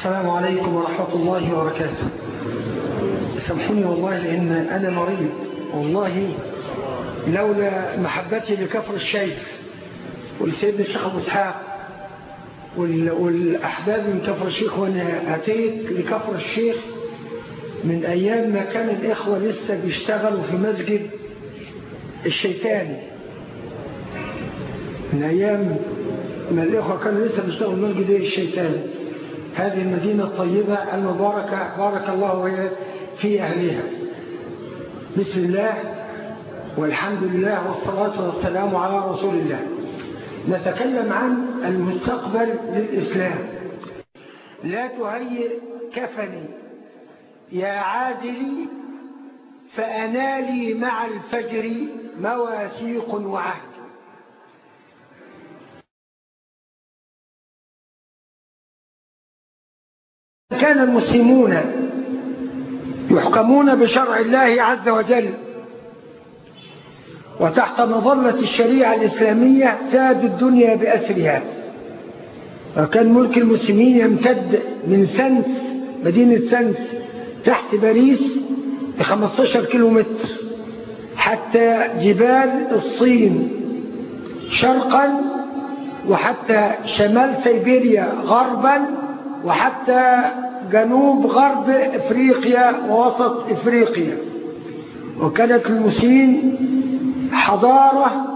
السلام عليكم ورحمة الله وبركاته. سامحوني والله لأن أنا مريض. والله لولا محبتي لكفر الشيخ ولسيدنا الشيخ أبو إسحاق والأحباب من كفر الشيخ وأنا أتيت لكفر الشيخ من أيام ما كان الإخوة لسه بيشتغلوا في مسجد الشيطاني. من أيام ما الإخوة كانوا لسه بيشتغلوا في مسجد الشيطاني. هذه المدينة الطيبة المباركة بارك الله في أهلها بسم الله والحمد لله والصلاة والسلام على رسول الله. نتكلم عن المستقبل للإسلام. لا تهيئ كفني. يا عادلي فأنالي مع الفجر مواثيق وعهد. كان المسلمون يحكمون بشرع الله عز وجل. وتحت مظلة الشريعة الإسلامية ساد الدنيا بأسرها. وكان ملك المسلمين يمتد من سنس مدينة سنس تحت باريس ب 15 كيلومتر حتى جبال الصين شرقا وحتى شمال سيبيريا غربا. وحتى جنوب غرب إفريقيا ووسط إفريقيا. وكانت المسلمين حضارة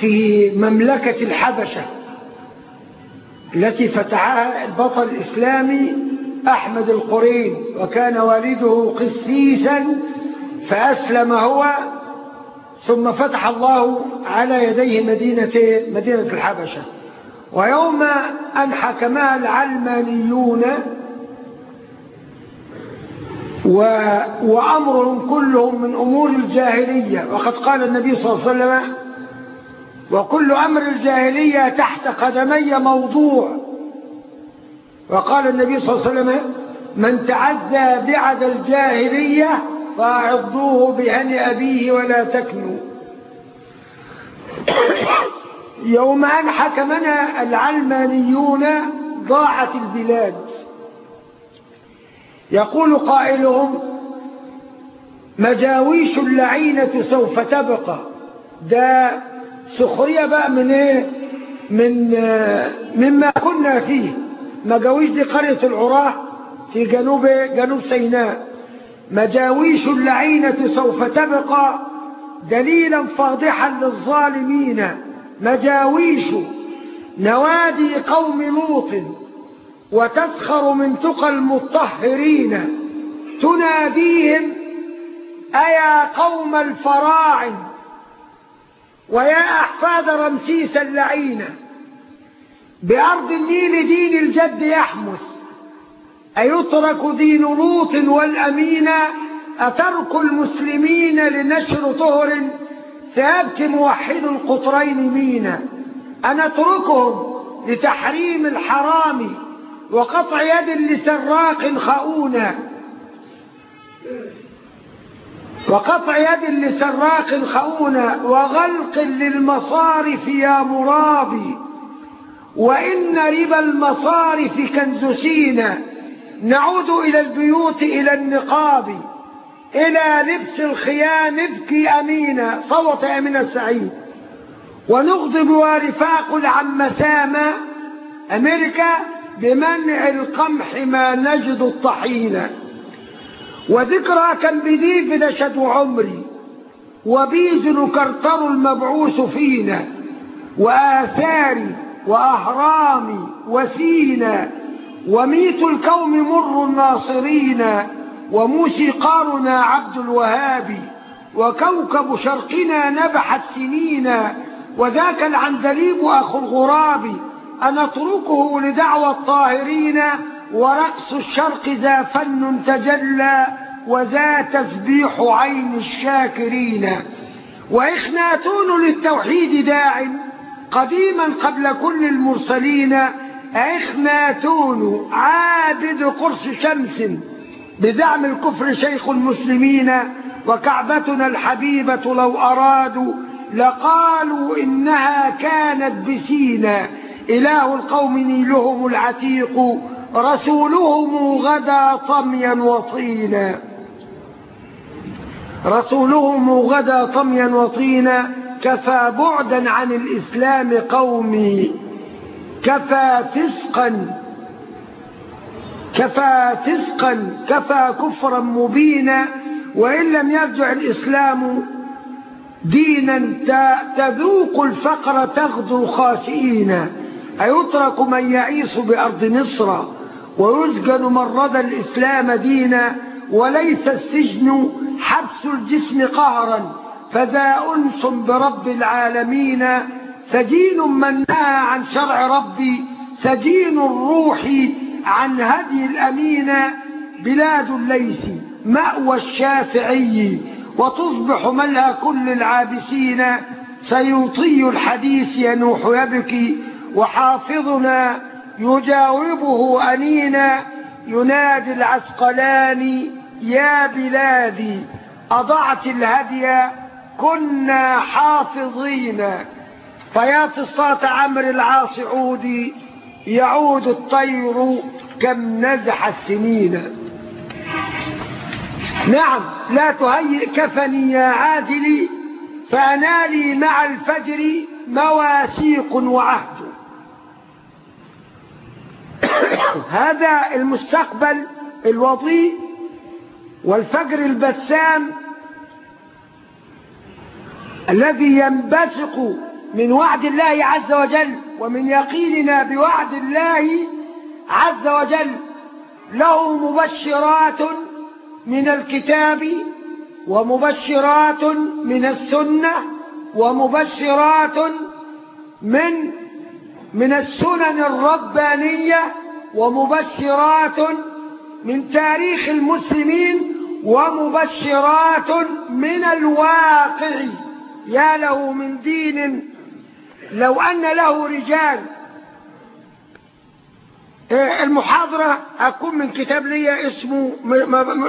في مملكة الحبشة التي فتحها البطل الإسلامي أحمد القرين وكان والده قسيسا فأسلم هو ثم فتح الله على يديه مدينة, مدينة الحبشة. ويوم أن حكمها العلمانيون و... وأمرهم كلهم من أمور الجاهلية. وقد قال النبي صلى الله عليه وسلم وكل أمر الجاهلية تحت قدمي موضوع. وقال النبي صلى الله عليه وسلم من تعدى بعد الجاهلية فأعضوه بهن أبيه ولا تكنوا. يوم أن حكمنا العلمانيون ضاعت البلاد. يقول قائلهم مجاويش اللعينة سوف تبقى. ده سخرية بقى من إيه؟ من مما كنا فيه. مجاويش دي قرية العراة في جنوب جنوب سيناء. مجاويش اللعينة سوف تبقى دليلا فاضحا للظالمين. مجاويش نوادي قوم لوط وتسخر من تقى المطهرين تناديهم أيا قوم الفراعن ويا أحفاد رمسيس اللعين بأرض النيل دين الجد يحمس أيترك دين لوط والأمين؟ أترك المسلمين لنشر طهر؟ سيبكي موحد القطرين مينا. أنتركهم لتحريم الحرام وقطع يد لسراق خؤونا. وقطع يد لسراق خؤونا وغلق للمصارف يا مرابي. وإن ربا المصارف كنز سينا. نعود إلى البيوت إلى النقاب. إلى لبس الخيام نبكي أمينة صوت أمين السعيد. ونغضب ورفاق العم سامة أمريكا بمنع القمح ما نجد الطحينة. وذكرى كان بديف نشد عمري. وبيزن كرتر المبعوث فينا. وآثاري وأهرامي وسينا. وميت الكوم مر الناصرين. وموسيقارنا عبد الوهاب وكوكب شرقنا نبحت سنينا وذاك العندليب أخو الغراب. أنتركه لدعوى الطاهرين ورقص الشرق ذا فن تجلى وذا تسبيح عين الشاكرين. وإخناتون للتوحيد داع قديما قبل كل المرسلين. إخناتون عابد قرص شمس. بدعم الكفر شيخ المسلمين وكعبتنا الحبيبة لو أرادوا لقالوا إنها كانت بسينا إله القوم نيلهم العتيق رسولهم غدا طميا وطينا. رسولهم غدا طميا وطينا كفى بعدا عن الإسلام قومي. كفى فسقا كفى فسقا كفى كفرا مبينا وإن لم يرجع الإسلام دينا تذوق الفقر تغدو خاسئين أيترك من يعيش بأرض مصر ويسجن من رضى الإسلام دينا؟ وليس السجن حبس الجسم قهرا. فذا أنس برب العالمين. سجين من نهى عن شرع ربي سجين الروح عن هدي الأمين بلاد الليث مأوى الشافعي وتصبح ملهى كل العابسين سيوطي الحديث ينوح يبكي وحافظنا يجاوبه أنينا ينادي العسقلاني يا بلادي أضعت الهدي كنا حافظين. فيا فصات عمرو العاص عودي يعود الطير كم نزح السنين. نعم لا تهيئ كفني يا عادلي فأنالي مع الفجر مواسيق وعهد. هذا المستقبل الوضيء والفجر البسام الذي ينبثق من وعد الله عز وجل ومن يقيننا بوعد الله عز وجل له مبشرات من الكتاب ومبشرات من السنة ومبشرات من من السنن الربانية ومبشرات من تاريخ المسلمين ومبشرات من الواقع. يا له من دين لو أن له رجال المحاضرة أكون من كتاب لي اسمه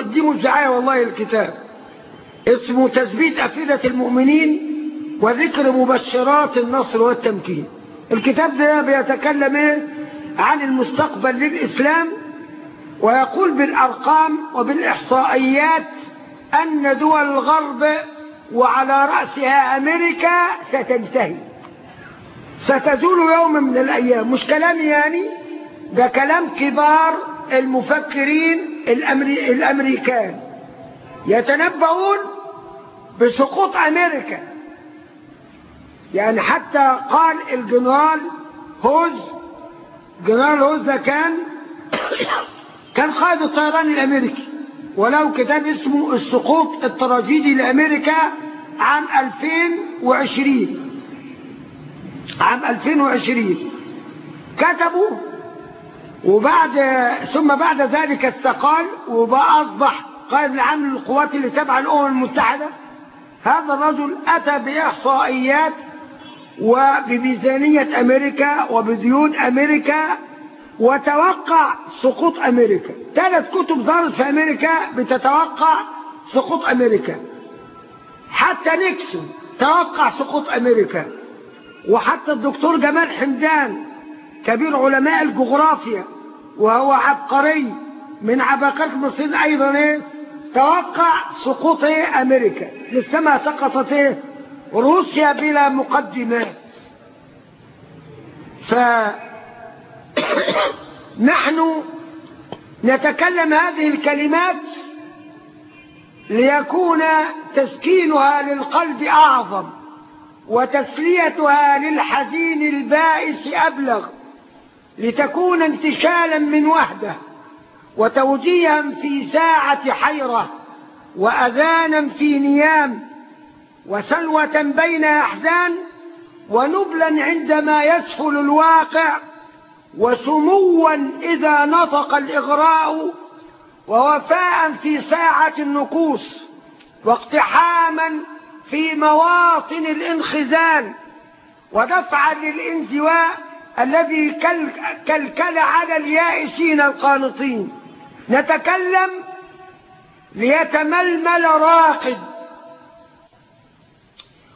دي مزعاية والله الكتاب. اسمه تثبيت أفئدة المؤمنين وذكر مبشرات النصر والتمكين. الكتاب ده بيتكلم إيه؟ عن المستقبل للإسلام ويقول بالأرقام وبالإحصائيات أن دول الغرب وعلى رأسها أمريكا ستنتهي. ستزول يوم من الأيام. مش كلام يعني؟ ده كلام كبار المفكرين الأمري الأمريكان. يتنبؤون بسقوط أمريكا. يعني حتى قال الجنرال هوز جنرال هوز ده كان كان قائد الطيران الأمريكي. وله كتاب اسمه السقوط التراجيدي لأمريكا عام 2020 عام 2020 كتبوا وبعد ثم بعد ذلك استقال وبقى أصبح قائد العام للقوات اللي تبع الأمم المتحدة. هذا الرجل أتى بإحصائيات وبميزانية أمريكا وبديون أمريكا وتوقع سقوط أمريكا. ثلاث كتب ظهرت في أمريكا بتتوقع سقوط أمريكا. حتى نيكسون توقع سقوط أمريكا. وحتى الدكتور جمال حمدان كبير علماء الجغرافيا وهو عبقري من عباقرة المصريين أيضا إيه؟ توقع سقوط إيه؟ أمريكا لسه ما سقطت إيه؟ روسيا بلا مقدمات. ف نحن نتكلم هذه الكلمات ليكون تسكينها للقلب أعظم. وتسليتها للحزين البائس أبلغ لتكون انتشالا من وحده وتوجيها في ساعة حيرة وأذانا في نيام وسلوة بين أحزان ونبلا عندما يسفل الواقع وسموا إذا نطق الإغراء ووفاء في ساعة النكوص واقتحاما في مواطن الانخزال ودفعا للانزواء الذي كلكل على اليائسين القانطين. نتكلم ليتململ راقد.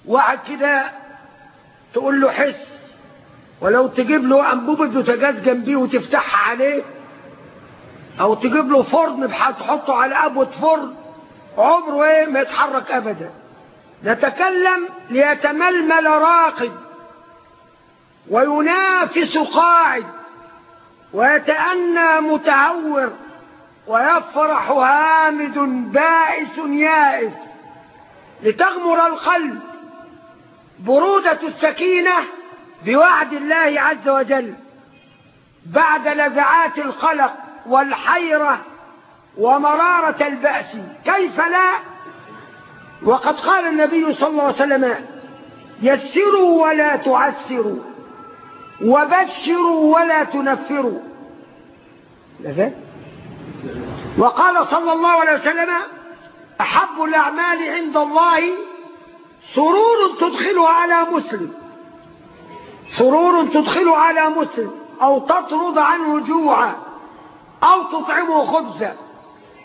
واحد كده تقول له حس ولو تجيب له أنبوبة بوتاجاز جنبيه وتفتحها عليه أو تجيب له فرن تحطه على أبوة فرن عمره إيه ما يتحرك ابدا. نتكلم ليتململ راقد وينافس قاعد ويتأنى متهور ويفرح هامد بائس يائس لتغمر القلب برودة السكينة بوعد الله عز وجل بعد لذعات القلق والحيرة ومرارة البأس. كيف لا؟ وقد قال النبي صلى الله عليه وسلم يسروا ولا تعسروا وبشروا ولا تنفروا. وقال صلى الله عليه وسلم أحب الأعمال عند الله سرور تدخل على مسلم. سرور تدخل على مسلم أو تطرد عنه جوعا أو تطعمه خبزا.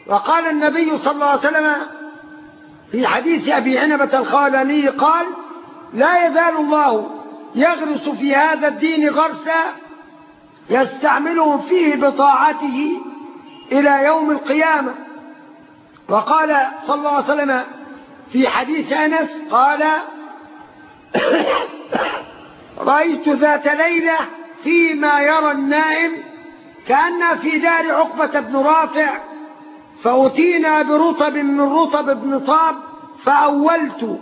وقال النبي صلى الله عليه وسلم في حديث أبي عنبة الخالاني قال لا يزال الله يغرس في هذا الدين غرسا يستعملهم فيه بطاعته إلى يوم القيامة. وقال صلى الله عليه وسلم في حديث أنس قال رأيت ذات ليلة فيما يرى النائم كأن في دار عقبة بن رافع فأتينا برطب من رطب بن طاب فأولت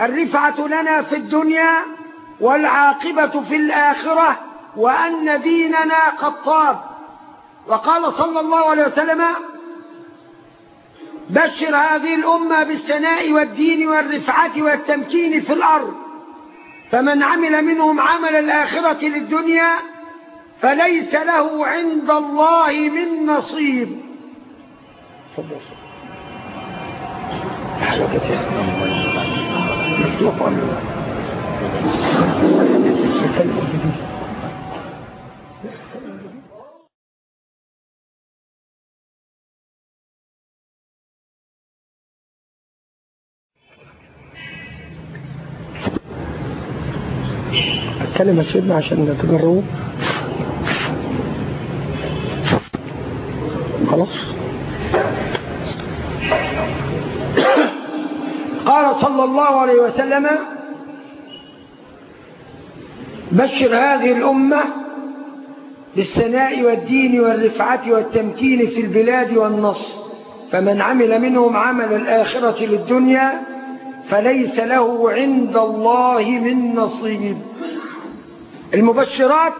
الرفعة لنا في الدنيا والعاقبة في الآخرة وأن ديننا قد طاب. وقال صلى الله عليه وسلم بشر هذه الأمة بالثناء والدين والرفعة والتمكين في الأرض فمن عمل منهم عمل الآخرة للدنيا فليس له عند الله من نصيب. أتكلم يا سيدنا عشان تجربوا صلى الله عليه وسلم بشر هذه الأمة بالثناء والدين والرفعة والتمكين في البلاد والنصر فمن عمل منهم عمل الآخرة للدنيا فليس له عند الله من نصيب. المبشرات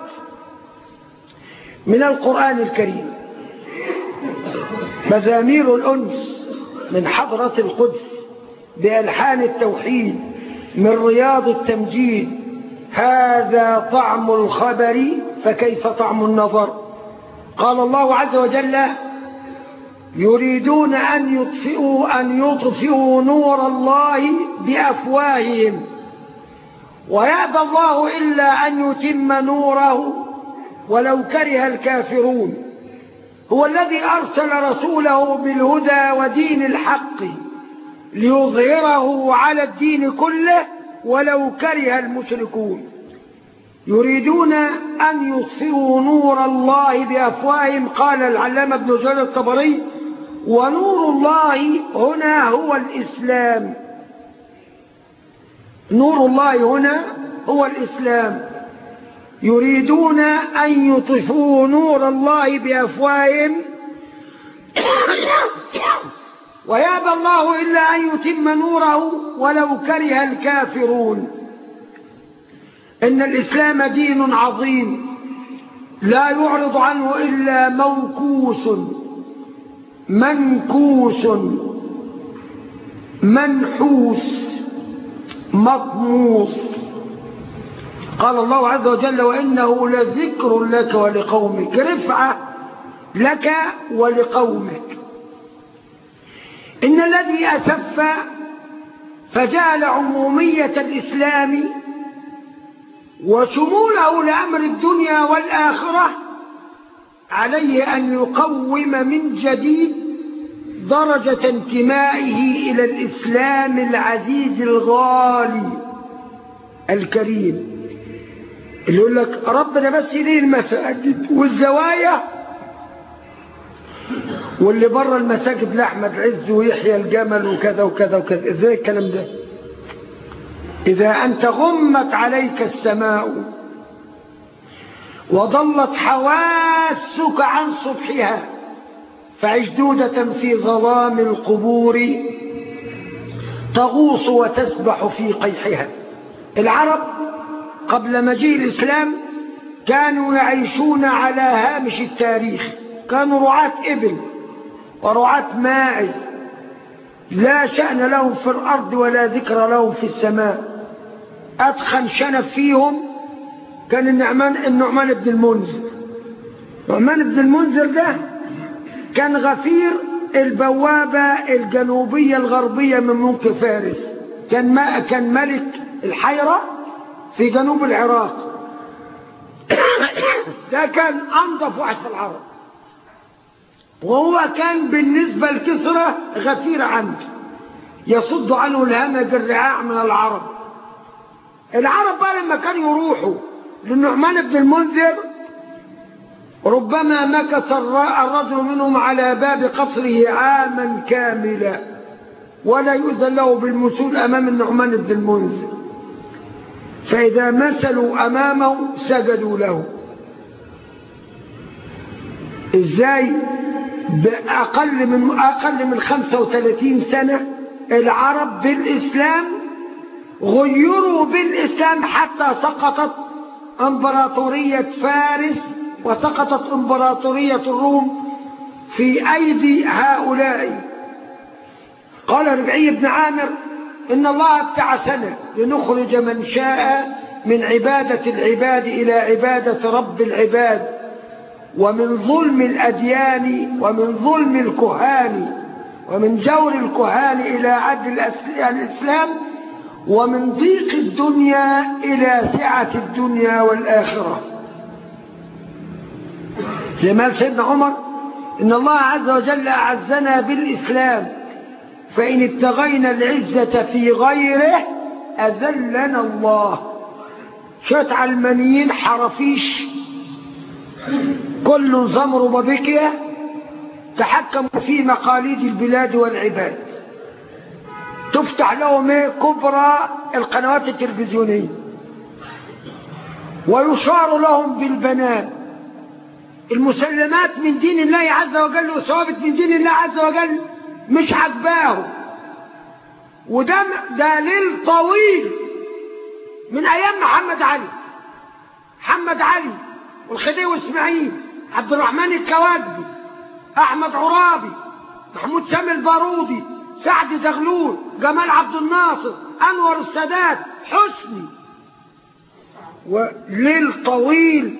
من القرآن الكريم مزامير الأنس من حضرة القدس. بألحان التوحيد من رياض التمجيد. هذا طعم الخبر فكيف طعم النظر؟ قال الله عز وجل يريدون أن يطفئوا, أن يطفئوا نور الله بأفواههم. ويأبى الله إلا أن يتم نوره ولو كره الكافرون. هو الذي أرسل رسوله بالهدى ودين الحق. ليظهره على الدين كله ولو كره المشركون. يريدون أن يطفئوا نور الله بأفواههم قال العلامة ابن جرير الطبري. ونور الله هنا هو الإسلام. نور الله هنا هو الإسلام. يريدون أن يطفئوا نور الله بأفواههم. ويابى الله إلا أن يتم نوره ولو كره الكافرون. إن الإسلام دين عظيم لا يعرض عنه إلا موكوس منكوس منحوس مطموس قال الله عز وجل وإنه لذكر لك ولقومك رفعة لك ولقومك. إن الذي أسف فجعل عمومية الإسلام وشموله لأمر الدنيا والآخرة عليه أن يقوم من جديد درجة انتمائه إلى الإسلام العزيز الغالي الكريم. اللي يقول لك ربنا بس ليه المساجد والزوايا واللي بره المساجد لأحمد عز ويحيى الجمل وكذا وكذا وكذا. إزاي الكلام ده؟ إذا أنت غمت عليك السماء وضلت حواسك عن صبحها فعش دودة في ظلام القبور تغوص وتسبح في قيحها. العرب قبل مجيء الإسلام كانوا يعيشون على هامش التاريخ. كانوا رعاة إبل ورعاة ماء لا شأن لهم في الأرض ولا ذكر لهم في السماء. أدخن شنف فيهم كان النعمان النعمان بن المنذر. نعمان بن المنذر ده كان غفير البوابة الجنوبية الغربية من ملك فارس. كان ما كان ملك الحيرة في جنوب العراق. ده كان أنظف واحد في العرب. وهو كان بالنسبة لكسرى غفير عنه يصد عنه الهمج الرعاع من العرب. العرب بقى لما كانوا يروحوا للنعمان بن المنذر ربما مكث الرجل منهم على باب قصره عاما كاملا ولا يؤذن له بالمسول أمام النعمان بن المنذر. فإذا مثلوا أمامه سجدوا له. إزاي بأقل من أقل من 35 سنة العرب بالإسلام غيروا بالإسلام حتى سقطت إمبراطورية فارس وسقطت إمبراطورية الروم في أيدي هؤلاء. قال ربعي بن عامر إن الله ابتعثنا لنخرج من شاء من عبادة العباد إلى عبادة رب العباد. ومن ظلم الأديان ومن ظلم الكهان ومن جور الكهان إلى عدل الإسلام ومن ضيق الدنيا إلى سعة الدنيا والآخرة. زي ما سيدنا عمر إن الله عز وجل أعزنا بالإسلام فإن ابتغينا العزة في غيره أذلنا الله. شوية علمانيين حرفيش. كل زمر وبكية تحكموا في مقاليد البلاد والعباد. تفتح لهم إيه؟ كبرى القنوات التلفزيونية. ويشار لهم بالبنان المسلمات من دين الله عز وجل وثوابت من دين الله عز وجل مش عجباهم وده دليل طويل من أيام محمد علي. محمد علي والخديوي إسماعيل. عبد الرحمن الكوادبي أحمد عرابي محمود سامي البارودي سعد زغلول جمال عبد الناصر أنور السادات حسني. وليل طويل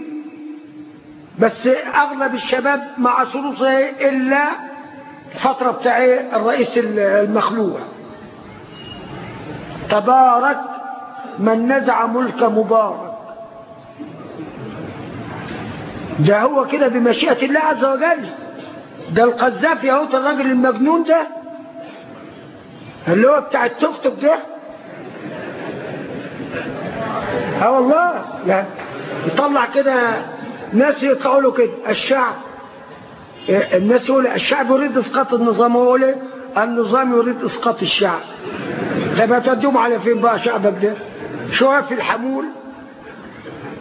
بس أغلب الشباب ما عصروش إلا الفترة بتاع الرئيس المخلوع. تبارك من نزع ملك مبارك. ده هو كده بمشيئة الله عز وجل. ده القذافي اهو الراجل المجنون ده. اللي هو بتاع التوك توك ده. آه والله. يعني يطلع كده ناس يطلعوا له كده. الشعب. الناس يقول الشعب يريد إسقاط النظام. هو يقول النظام يريد إسقاط الشعب. طب هتوديهم على فين بقى شعبك ده شوية في الحمول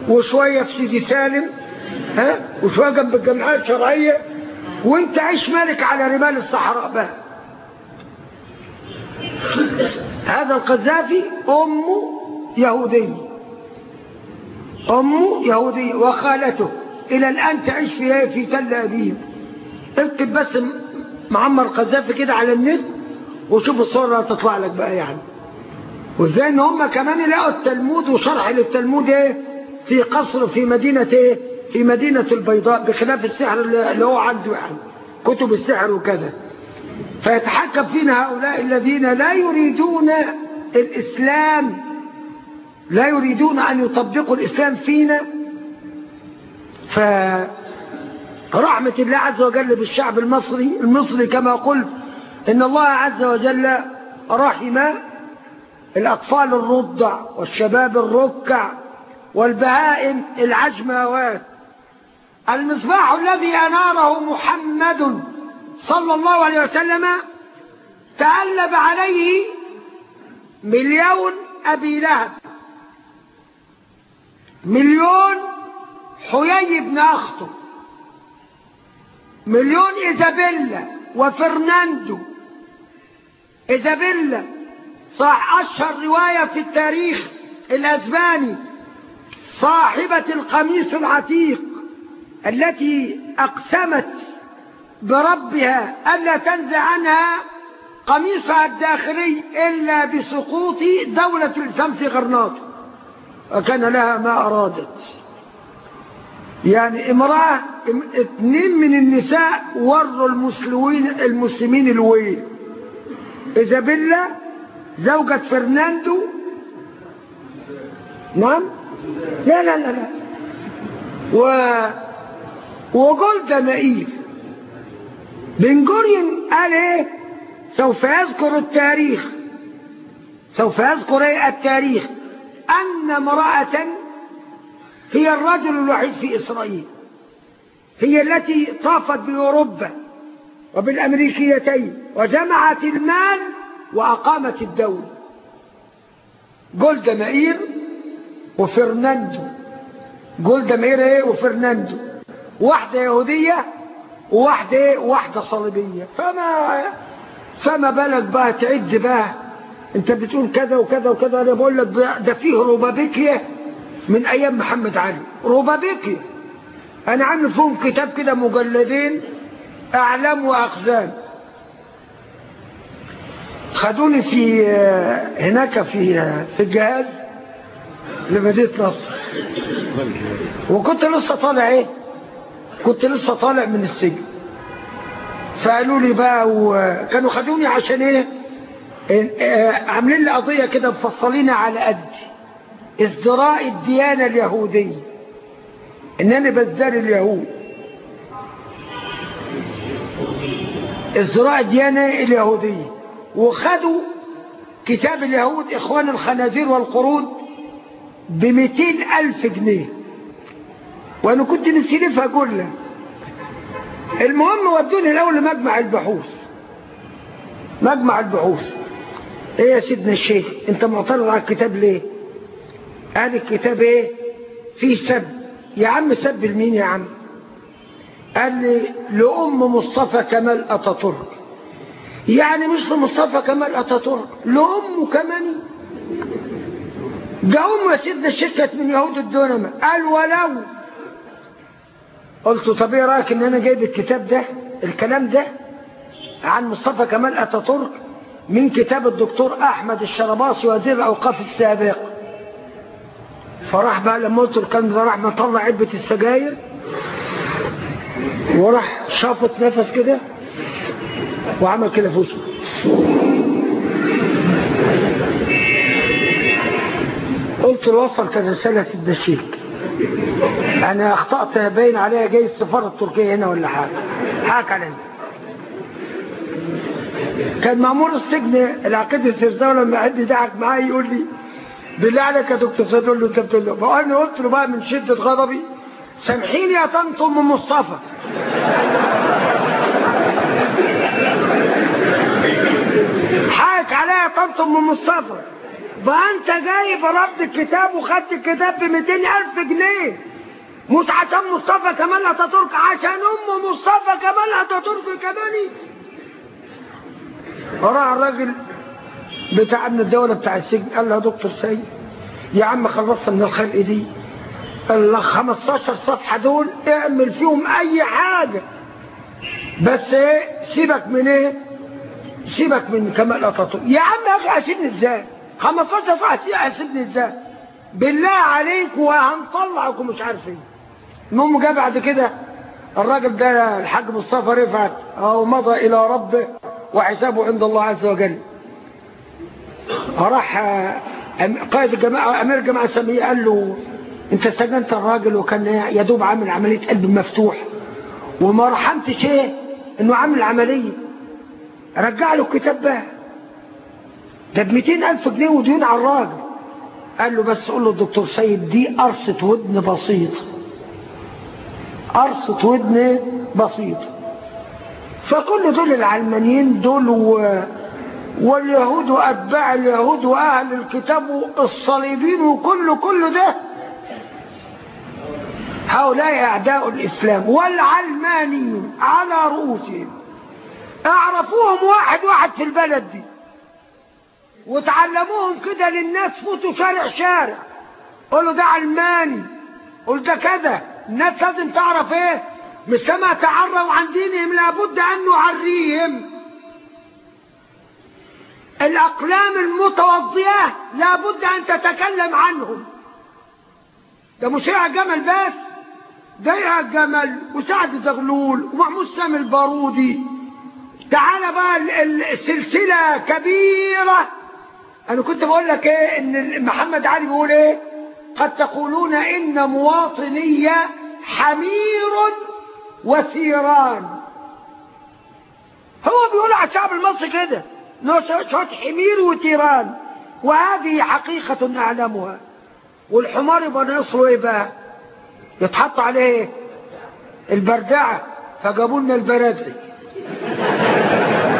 وشوية في سيدي سالم. ها؟ وشويه جنب الجمعيه الشرعيه وانت عيش مالك على رمال الصحراء بقى هذا القذافي امه يهوديه امه يهوديه وخالته. إلى الآن تعيش في في تل أبيب. اكتب بس معمر قذافي كده على النت وشوف الصورة هتطلع لك بقى يعني. وازاي ان هم كمان لقوا التلمود وشرح للتلمود إيه؟ في قصر في مدينة إيه؟ في مدينة البيضاء بخلاف السحر اللي هو عنده يعني كتب السحر وكذا. فيتحكم فينا هؤلاء الذين لا يريدون الإسلام لا يريدون أن يطبقوا الإسلام فينا. فرحمة الله عز وجل بالشعب المصري المصري كما قلت إن الله عز وجل رحم الأطفال الرضع والشباب الركع والبهائم العجماوات المصباح الذي أناره محمد صلى الله عليه وسلم تألب عليه مليون أبي لهب. مليون حيي بن أخته مليون إيزابيلا وفرناندو. إيزابيلا صح أشهر رواية في التاريخ الأسباني صاحبة القميص العتيق. التي أقسمت بربها ألا تنزع عنها قميصها الداخلي إلا بسقوط دولة في غرناطة وكان لها ما أرادت. يعني امرأة اثنين من النساء وروا المسلمين المسلمين الويل. إيزابيلا زوجة فرناندو. نعم؟ لا لا لا لا. و وجولدا مائير بن جوريون قال إيه سوف يذكر التاريخ. سوف يذكر إيه التاريخ. أن امرأة هي الرجل الوحيد في إسرائيل. هي التي طافت بأوروبا وبالأمريكيتين وجمعت المال وأقامت الدولة. جولدا مائير وفرناندو. جولدا مائير إيه وفرناندو. واحدة يهودية وواحدة واحدة صليبية. فما فما بالك بقى تعد بقى. انت بتقول كذا وكذا وكذا. أنا بقول لك ده فيه روبابيكيا من أيام محمد علي. روبابيكيا. أنا عامل فيهم كتاب كده مجلدين أعلام وأخزان. خدوني في هناك في في الجهاز لمدينة نصر. وكنت لسه طالع إيه؟ كنت لسه طالع من السجن. فقالوا لي بقى وكانوا خدوني عشان إيه؟ عاملين لي قضية كده مفصلين على قد ازدراء الديانة اليهودية. إن أنا بزدار اليهود. ازدراء الديانة اليهودية. وخدوا كتاب اليهود إخوان الخنازير والقرود بمئتين ألف جنيه. وأنا كنت مستلفها كلها المهم ودوني الأول لمجمع البحوث. مجمع البحوث. إيه يا سيدنا الشيخ أنت معترض على الكتاب ليه؟ قال الكتاب إيه؟ فيه سب. يا عم سب لمين يا عم؟ قال لي لأم مصطفى كمال أتاتورك. يعني مش لمصطفى كمال أتاتورك لأمه كمان ده أمه يا سيدنا الشيخ كانت من يهود الدونما. قال ولو قلت طب إيه رأيك إن أنا جايب الكتاب ده الكلام ده عن مصطفى كمال أتاتورك من كتاب الدكتور أحمد الشرباصي وزير الأوقاف السابق؟ فراح بقى لما قلت الكلام ده راح مطلع علبة السجاير وراح شافط نفس كده وعمل كده في وسطه. قلت له وصلت سيدنا الشيخ أنا أخطأت باين عليها جاي السفارة التركية هنا ولا حاجة. حاجة علينا. كان مأمور السجن العقيد السرزاوي لما حد يضحك معايا يقول لي بالله عليك يا دكتور سيد أقول له انت بتقول له. فانا قلت له بقى من شدة غضبي سامحيني يا طنط أم مصطفى. حاك عليا يا طنط أم مصطفى. انت جايب رد الكتاب وخدت الكتاب ب 200000 جنيه. مش عشان مصطفى كمال أتاتورك عشان أم مصطفى كمال أتاتورك كمان راح الراجل بتاع ابن الدولة بتاع السجن قال له يا دكتور سيد يا عم خلصت من الخلق دي. له 15 صفحة دول اعمل فيهم أي حاجة. بس إيه؟ سيبك من إيه؟ سيبك من كمال أتاتورك. يا عم يا أخي اسيبني إزاي؟ 15 صفحة اسيبني إزاي بالله عليك وهنطلعك ومش عارف إيه المهم جه بعد كده الراجل ده الحاج مصطفى رفعت أو مضى إلى ربه وحسابه عند الله عز وجل. راح قائد الجماعة أمير الجماعة السامية قال له أنت سجنت الراجل وكان يدوب عامل عملية قلب مفتوح وما رحمتش إيه إنه عامل عملية. رجع له الكتاب ده. ده ب 200000 جنيه وديون على الراجل. قال له بس قول له الدكتور سيد دي قرصة ودن بسيطة قرصة ودن بسيطة فكل دول العلمانيين دول و... واليهود وأتباع اليهود وأهل الكتاب الصليبين وكل كل ده هؤلاء أعداء الإسلام والعلمانيون على رؤوسهم. أعرفوهم واحد واحد في البلد دي. وتعلموهم كده للناس فوتوا شارع شارع. قولوا ده علماني قول ده كده الناس لازم تعرف إيه؟ مش كما تعروا عن دينهم لابد أن نعريهم. الأقلام المتوضية لابد أن تتكلم عنهم. ده مش هيع جمل بس. ده هيع جمل وسعد زغلول ومحمود سامي البارودي. تعالى بقى السلسله كبيرة. أنا كنت بقول لك إيه إن محمد علي بيقول إيه؟ قد تقولون إن مواطني حمير وثيران هو بيقول على الشعب المصري كده شوية حمير وثيران وهذه حقيقة نعلمها والحمار يبقى نصره إيه بقى؟ يتحط عليه البردعة فجابوا لنا البرازي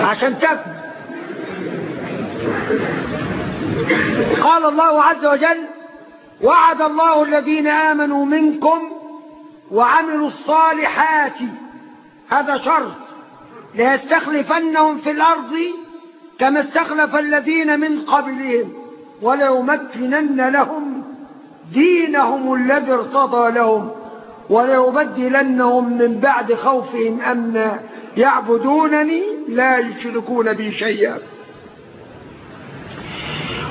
عشان تاكل. قال الله عز وجل وعد الله الذين آمنوا منكم وعملوا الصالحات. هذا شرط. ليستخلفنهم في الأرض كما استخلف الذين من قبلهم وليمكنن لهم دينهم الذي ارتضى لهم وليبدلنهم من بعد خوفهم أمنا. يعبدونني لا يشركون بي شيئا.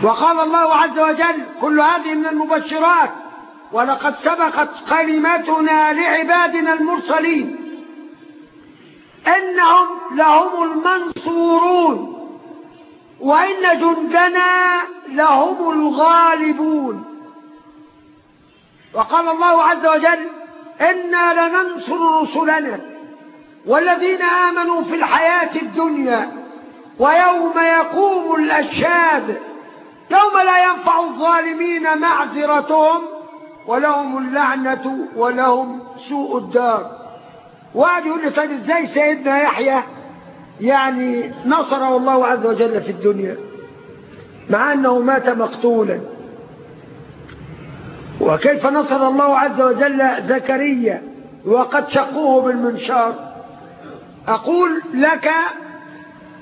وقال الله عز وجل كل هذه من المبشرات ولقد سبقت كلمتنا لعبادنا المرسلين إنهم لهم المنصورون وإن جندنا لهم الغالبون وقال الله عز وجل إنا لننصر رسلنا والذين آمنوا في الحياة الدنيا ويوم يقوم الأشهاد يوم لا ينفع الظالمين معذرتهم ولهم اللعنة ولهم سوء الدار. وقعد يقول لي طيب إزاي سيدنا يحيى؟ يعني نصره الله عز وجل في الدنيا مع أنه مات مقتولا. وكيف نصر الله عز وجل زكريا؟ وقد شقوه بالمنشار. أقول لك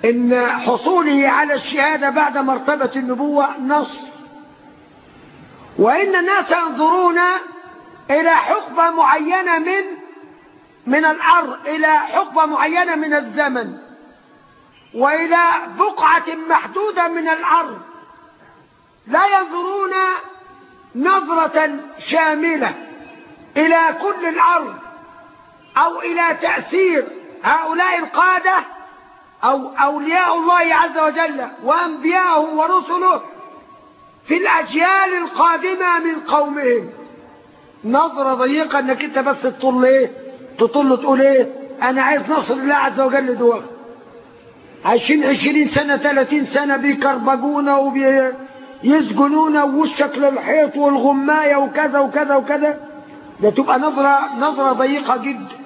إن حصوله على الشهادة بعد مرتبة النبوة نص. وإن الناس ينظرون إلى حقبة معينة من من الأرض إلى حقبة معينة من الزمن وإلى بقعة محدودة من الأرض. لا ينظرون نظرة شاملة إلى كل الأرض أو إلى تأثير هؤلاء القادة أو أولياء الله عز وجل وأنبياءه ورسله في الأجيال القادمة من قومهم. نظرة ضيقة إنك أنت بس تطل إيه؟ تطل تقول إيه؟ أنا عايز نصر الله عز وجل دول. عايشين عشرين سنة ثلاثين سنة بيكربجونا وبيسجنونا ووشك للحيط والغماية وكذا وكذا وكذا. ده تبقى نظرة نظرة ضيقة جدا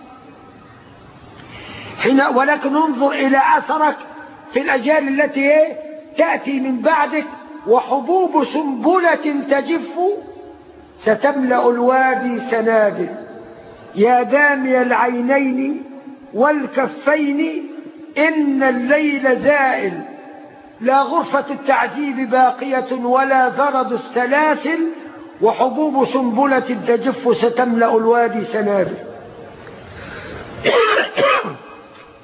حين ولكن انظر إلى أثرك في الأجيال التي تأتي من بعدك وحبوب سنبلة تجف ستملأ الوادي سنابل يا دامي العينين والكفين إن الليل زائل. لا غرفة التعذيب باقية ولا ذرد السلاسل وحبوب سنبلة تجف ستملأ الوادي سنابل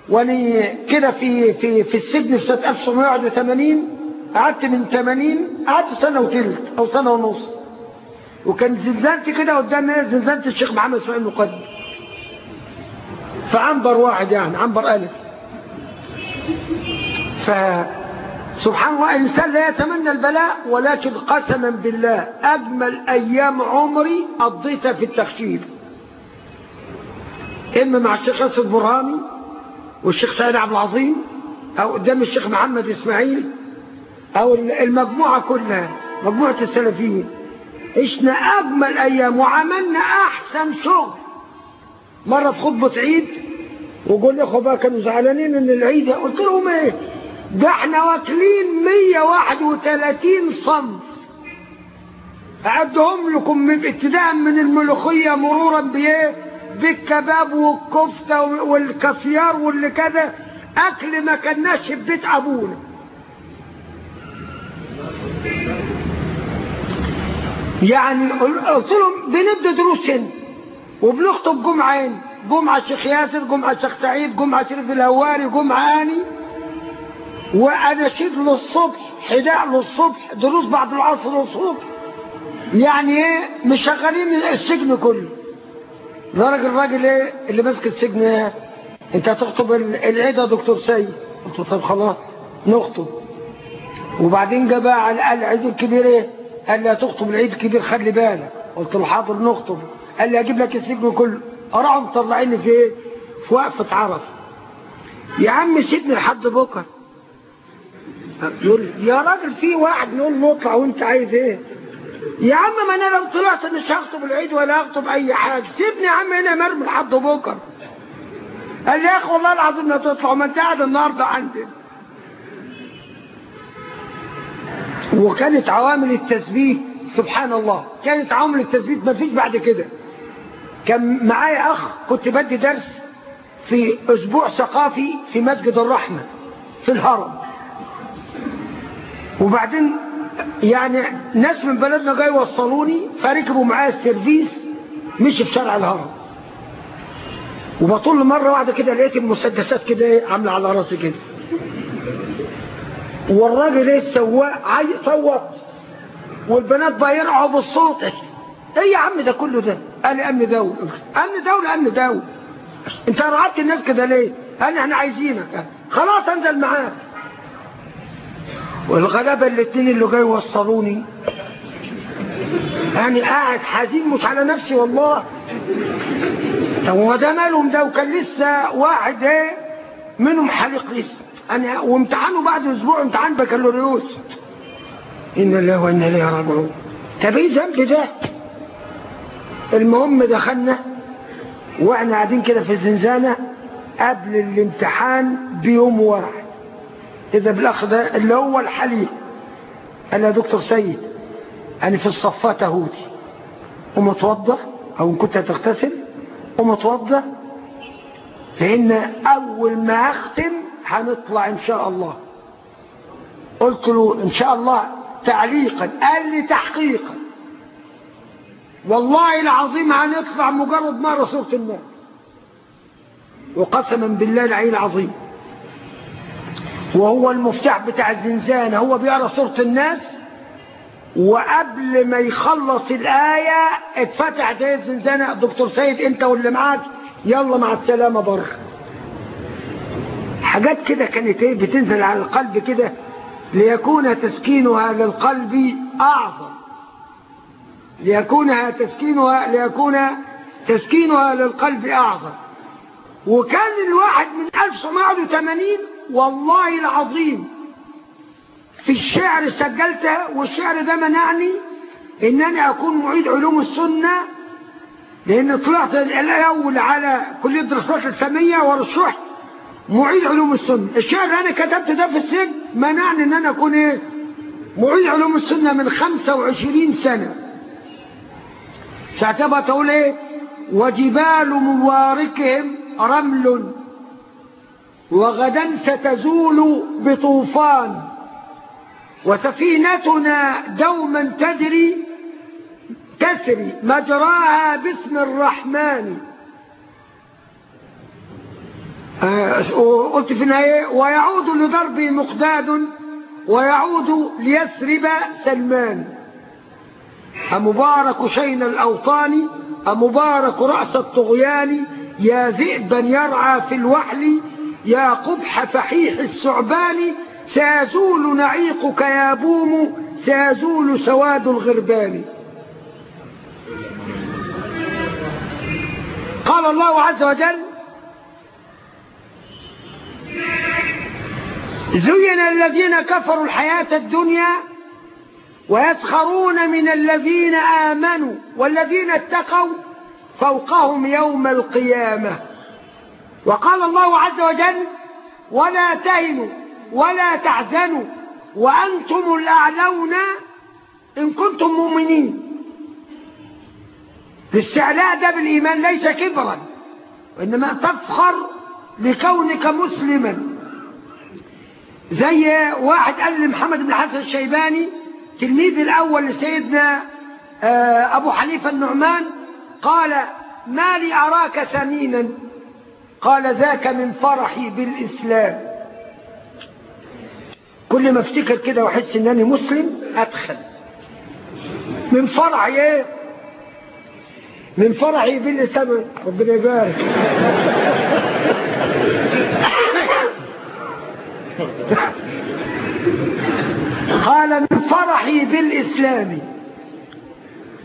واني كده في في في السجن في سنة 1981 قعدت من 80 قعدت سنة وثلث أو سنة ونص. وكان زلزلت كده قدام زلزلت الشيخ محمد إسماعيل المقدم. فعنبر واحد يعني عنبر ألف. ف سبحان الله الإنسان لا يتمنى البلاء ولكن قسما بالله أجمل أيام عمري قضيتها في التخشيب إما مع الشيخ اسد برهامي والشيخ سعيد عبد العظيم أو قدام الشيخ محمد إسماعيل أو المجموعة كلها مجموعة السلفيين. عشنا أجمل أيام وعملنا أحسن شغل. مرة في خطبة عيد وقول لي أخو بقى كانوا زعلانين إن العيد قلت لهم إيه؟ ده إحنا واكلين 131 صنف. أعدهم لكم من ابتداء من الملوخية مرورا بإيه؟ بالكباب والكفتة والكافيار واللي كذا أكل ما كناش في بيت أبونا. يعني قلت لهم بنبدأ دروس هنا. وبنخطب جمعين جمعة شيخ ياسر جمعة شيخ سعيد جمعة شريف الهواري جمعة اني واناشيد للصبح حداء للصبح دروس بعد العصر للصبح يعني إيه؟ مشغلين السجن كله. ده راجل الراجل إيه؟ اللي ماسك السجن. أنت هتخطب العيد يا دكتور سيد. قلت طب خلاص نخطب. وبعدين جه بقى على العيد الكبير إيه؟ قال لي هتخطب العيد الكبير خلي بالك. قلت له حاضر نخطب. قال لي أجيب لك السجن كله. أراهم مطلعيني في إيه؟ في وقفة عرف يا عم سيبني لحد بكرة. يقول يا راجل في واحد نقول له اطلع وانت عايز إيه؟ يا عم ما أنا لو طلعت مش هخطب العيد ولا هخطب اي حاجة. سيبني يا عم هنا مرمي لحد بكرة. قال لي يا أخي والله العظيم لا تطلع ما انت قاعد النهارده عندي. وكانت عوامل التثبيت سبحان الله كانت عوامل التثبيت ما فيش بعد كده. كان معايا أخ كنت بدي درس في أسبوع ثقافي في مسجد الرحمة في الهرم. وبعدين يعني ناس من بلدنا جاي يوصلوني فركبوا معايا السيرفيس مشي في شارع الهرم. وبطل مرة واحدة كده لقيت المسدسات كده إيه عاملة على راسي كده. والراجل إيه السواق عاي صوت. والبنات بقى يرعوا بالصوت. إيه يا عم ده كله ده؟ قال لي امن دولة امن دولة امن دولة أنت رعبت الناس كده ليه؟ قال إحنا عايزينك. خلاص أنزل معاك. والغلابة الاثنين اللي جاي يوصلوني. يعني قاعد حزين مش على نفسي والله. طب هو ده مالهم ده؟ وكان لسه واحد إيه منهم حليق لسه. أنا وامتحانه بعد أسبوع امتحان بكالوريوس. إن الله وأنا إليه راجعون. طب إيه ذنب ده؟ المهم دخلنا وإحنا قاعدين كده في الزنزانة قبل الامتحان بيوم واحد إذا بالأخ ده اللي هو الحليم قال يا دكتور سيد أنا في الصفات أهودي ومتوضى أو إن كنت هتغتسل ومتوضى لأن أول ما أختم هنطلع إن شاء الله. قلت له إن شاء الله تعليقا قال لي تحقيقا. والله العظيم هنطلع مجرد مرة سورة الناس. وقسما بالله العلي العظيم. وهو المفتاح بتاع الزنزانة هو بيقرا سورة الناس وقبل ما يخلص الآية اتفتحت هي الزنزانة. دكتور سيد انت واللي معاك يلا مع السلامة بره حاجات كده كانت إيه بتنزل على القلب كده ليكون تسكينها للقلب أعظم. ليكونها تسكينها ليكون تسكينها للقلب أعظم. وكان الواحد من 1980 والله العظيم في الشعر سجلتها والشعر ده منعني إنني أكون معيد علوم السنة لأن طلعت الأول على كلية الدراسات الاسلامية ورشحت معيد علوم السنة. الشعر أنا كتبت ده في السجن منعني إن أنا أكون إيه؟ معيد علوم السنة من 25 سنة. ساعتها تقول إيه؟ وجبال مباركهم رمل وغدا ستزول بطوفان وسفينتنا دوما تجري تسري مجراها باسم الرحمن. قلت في النهاية ويعود لضربي مقداد ويعود ليسرب سلمان. أمبارك شين الأوطان أمبارك رأس الطغيان يا ذئبا يرعى في الوحل يا قبح فحيح الثعبان سيزول نعيقك يا بوم سيزول سواد الغربان. قال الله عز وجل زين الذين كفروا الحياة الدنيا ويسخرون من الذين آمنوا والذين اتقوا فوقهم يوم القيامة. وقال الله عز وجل ولا تهنوا ولا تحزنوا وأنتم الأعلون إن كنتم مؤمنين. الاستعلاء ده بالإيمان ليس كبرا وإنما تفخر لكونك مسلما. زي واحد قال لمحمد بن الحسن الشيباني تلميذ الأول لسيدنا أبو حنيفة النعمان قال ما لي أراك سمينا. قال ذاك من فرحي بالإسلام. كل ما افتكر كده واحس إنني مسلم ادخل من فرحي إيه؟ من فرحي بالإسلام. ربنا يبارك. قال من فرحي بالإسلام.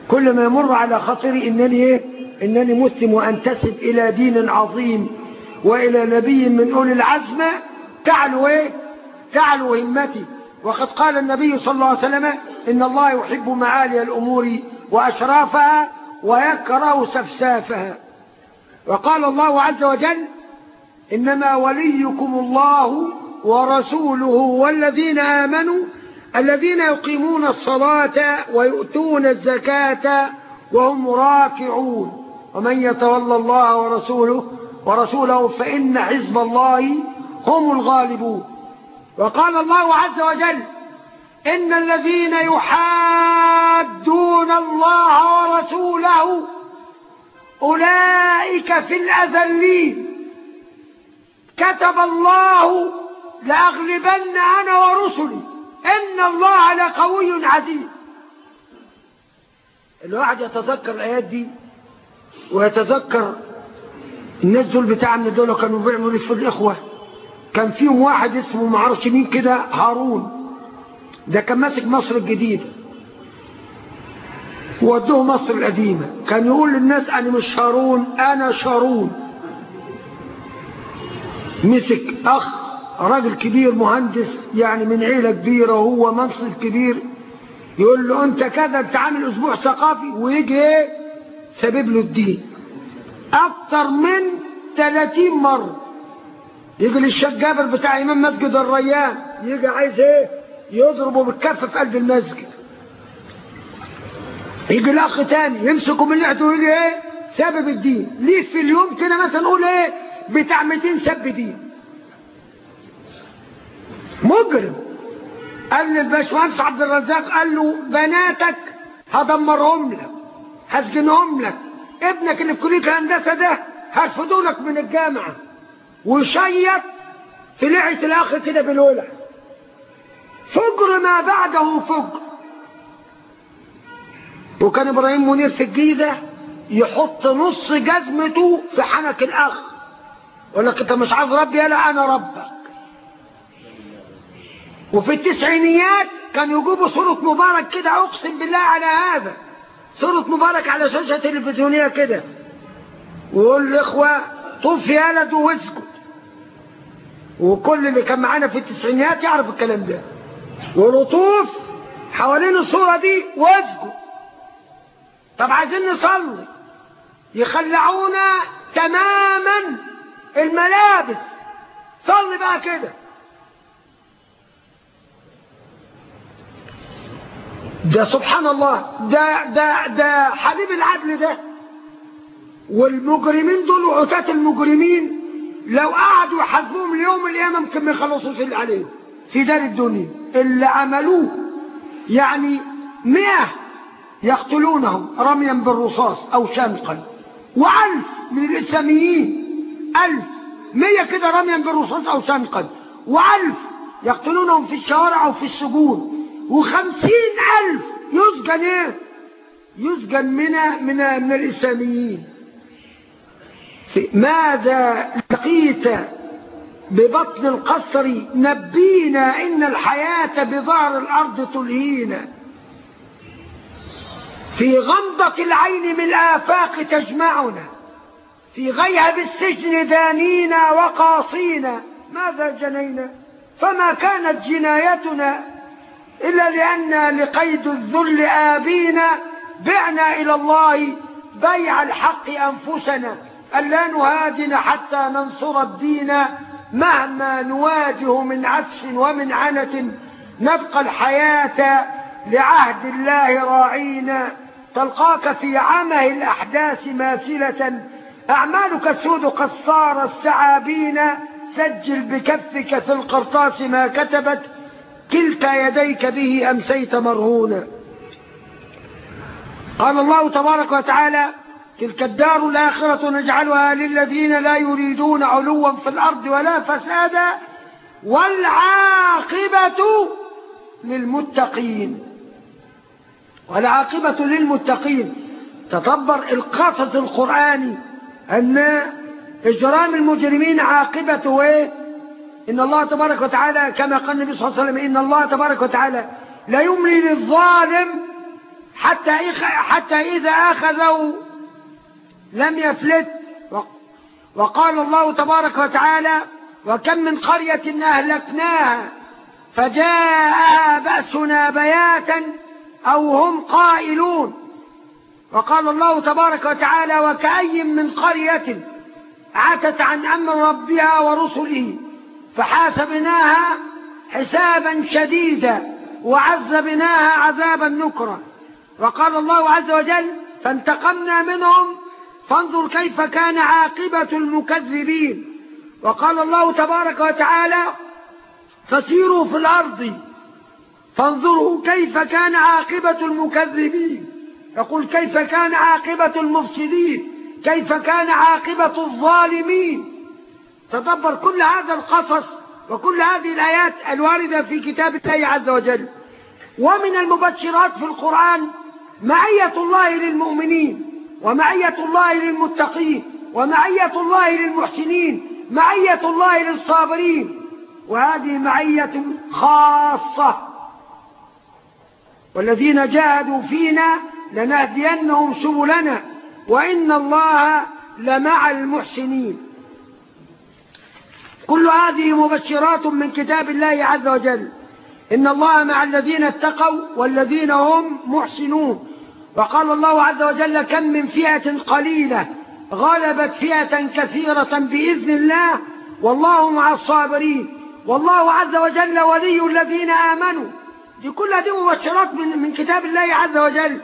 كل ما يمر على خاطري إنني إيه؟ إنني مسلم وأنتسب إلى دين عظيم. وإلى نبي من أولي العزم. تعلو إيه؟ تعلو همتي. وقد قال النبي صلى الله عليه وسلم إن الله يحب معالي الأمور وأشرافها ويكره سفسافها. وقال الله عز وجل إنما وليكم الله ورسوله والذين آمنوا الذين يقيمون الصلاة ويؤتون الزكاة وهم راكعون. ومن يتولى الله ورسوله ورسوله فإن حزب الله هم الغالبون وقال الله عز وجل إن الذين يحادون الله ورسوله أولئك في الأذلين. كتب الله لأغلبن أنا ورسلي. إن الله لقوي عزيز. الواحد يتذكر الآيات دي ويتذكر الناس دول بتاع من دول كانوا بيعملوا في الإخوة. كان فيهم واحد اسمه معرفش مين كده هارون. ده كان ماسك مصر الجديدة. ودوه مصر القديمة. كان يقول للناس أنا مش هارون أنا شارون. مسك أخ راجل كبير مهندس يعني من عيلة كبيرة وهو منصب كبير. يقول له أنت كذا بتعمل أسبوع ثقافي ويجي إيه سبب له الدين. أكتر من 30 مرة. يجي للشيخ جابر بتاع إمام مسجد الريان يجي عايز إيه؟ يضربه بالكف في قلب المسجد. يجي الأخ تاني يمسكه من لحده ويجي إيه؟ سبب الدين. ليه في اليوم كده مثلا نقول إيه؟ بتاع 200 سب دين. مجرم. قال للباشمهندس عبد الرزاق قال له بناتك هدمرهم لك هسجنهم لك. ابنك اللي في كلية الهندسة ده هرفضوا لك من الجامعة. وشيط في لعه الاخ كده بالولع. فجر ما بعده فجر. وكان إبراهيم منير في الجيزة يحط نص جزمته في حنك الأخ. يقول لك أنت مش عايز ربي لا أنا ربك. وفي التسعينيات كانوا يجيبوا صورة مبارك كده أقسم بالله على هذا. صورة مبارك على شاشة تلفزيونية كده. ويقول الإخوة طوف يا ولد واسكت. وكل اللي كان معانا في التسعينيات يعرف الكلام ده. ورطوف حوالين الصورة دي واسكت. طب عايزين نصلي. يخلعونا تماما الملابس. صلي بقى كده. ده سبحان الله ده ده ده حبيب العدل ده. والمجرمين دول وعتاة المجرمين لو قعدوا يحاسبوهم اليوم القيامة يمكن ما يخلصوش اللي عليهم في دار الدنيا. اللي عملوه يعني مئة يقتلونهم رميا بالرصاص أو شنقا. وألف من الإسلاميين ألف مية كده رميا بالرصاص أو شنقا. وألف يقتلونهم في الشوارع أو في السجون. وخمسين ألف. يسجن إيه؟ يسجن من من من الإسلاميين. ماذا لقيت ببطن القصر نبينا إن الحياة بظهر الأرض تلهينا. في غمضة العين من الآفاق تجمعنا. في غيهب السجن دانينا وقاصينا. ماذا جنينا؟ فما كانت جنايتنا إلا لأن لقيد الذل آبينا بعنا إلى الله بيع الحق أنفسنا. أن لا نهادن حتى ننصر الدين. مهما نواجه من عسف ومن عنة نبقى الحياة لعهد الله راعين تلقاك في عمه الأحداث ماثلة. أعمالك سود قصار السعابين. سجل بكفك في القرطاس ما كتبت. كلتا يديك به أمسيت مرهونا قال الله تبارك وتعالى تلك الدار الآخرة نجعلها للذين لا يريدون علوا في الأرض ولا فسادا والعاقبة للمتقين. والعاقبة للمتقين. تدبر القصص القرآني أن إجرام المجرمين عاقبته إيه إن الله تبارك وتعالى كما قال النبي صلى الله عليه وسلم إن الله تبارك وتعالى لا يملي للظالم حتى حتى إذا أخذه لم يفلت. وقال الله تبارك وتعالى وكم من قرية أهلكناها فجاءها بأسنا بياتا أو هم قائلون. وقال الله تبارك وتعالى وكأي من قرية عتت عن أمر ربها ورسله فحاسبناها حسابا شديدا وعذبناها عذابا نكرا. وقال الله عز وجل فانتقمنا منهم فانظر كيف كان عاقبة المكذبين. وقال الله تبارك وتعالى فسيروا في الأرض فانظروا كيف كان عاقبة المكذبين. يقول كيف كان عاقبة المفسدين كيف كان عاقبة الظالمين. تدبر كل هذا القصص وكل هذه الآيات الواردة في كتاب الله عز وجل. ومن المبشرات في القرآن معية الله للمؤمنين ومعية الله للمتقين ومعية الله للمحسنين معية الله للصابرين. وهذه معية خاصة. والذين جاهدوا فينا لنهدينهم سبلنا وإن الله لمع المحسنين. كل هذه مبشرات من كتاب الله عز وجل. إن الله مع الذين اتقوا والذين هم محسنون. وقال الله عز وجل كم من فئة قليلة غلبت فئة كثيرة بإذن الله والله مع الصابرين. والله عز وجل ولي الذين آمنوا. دي كل دي مبشرات من, من كتاب الله عز وجل.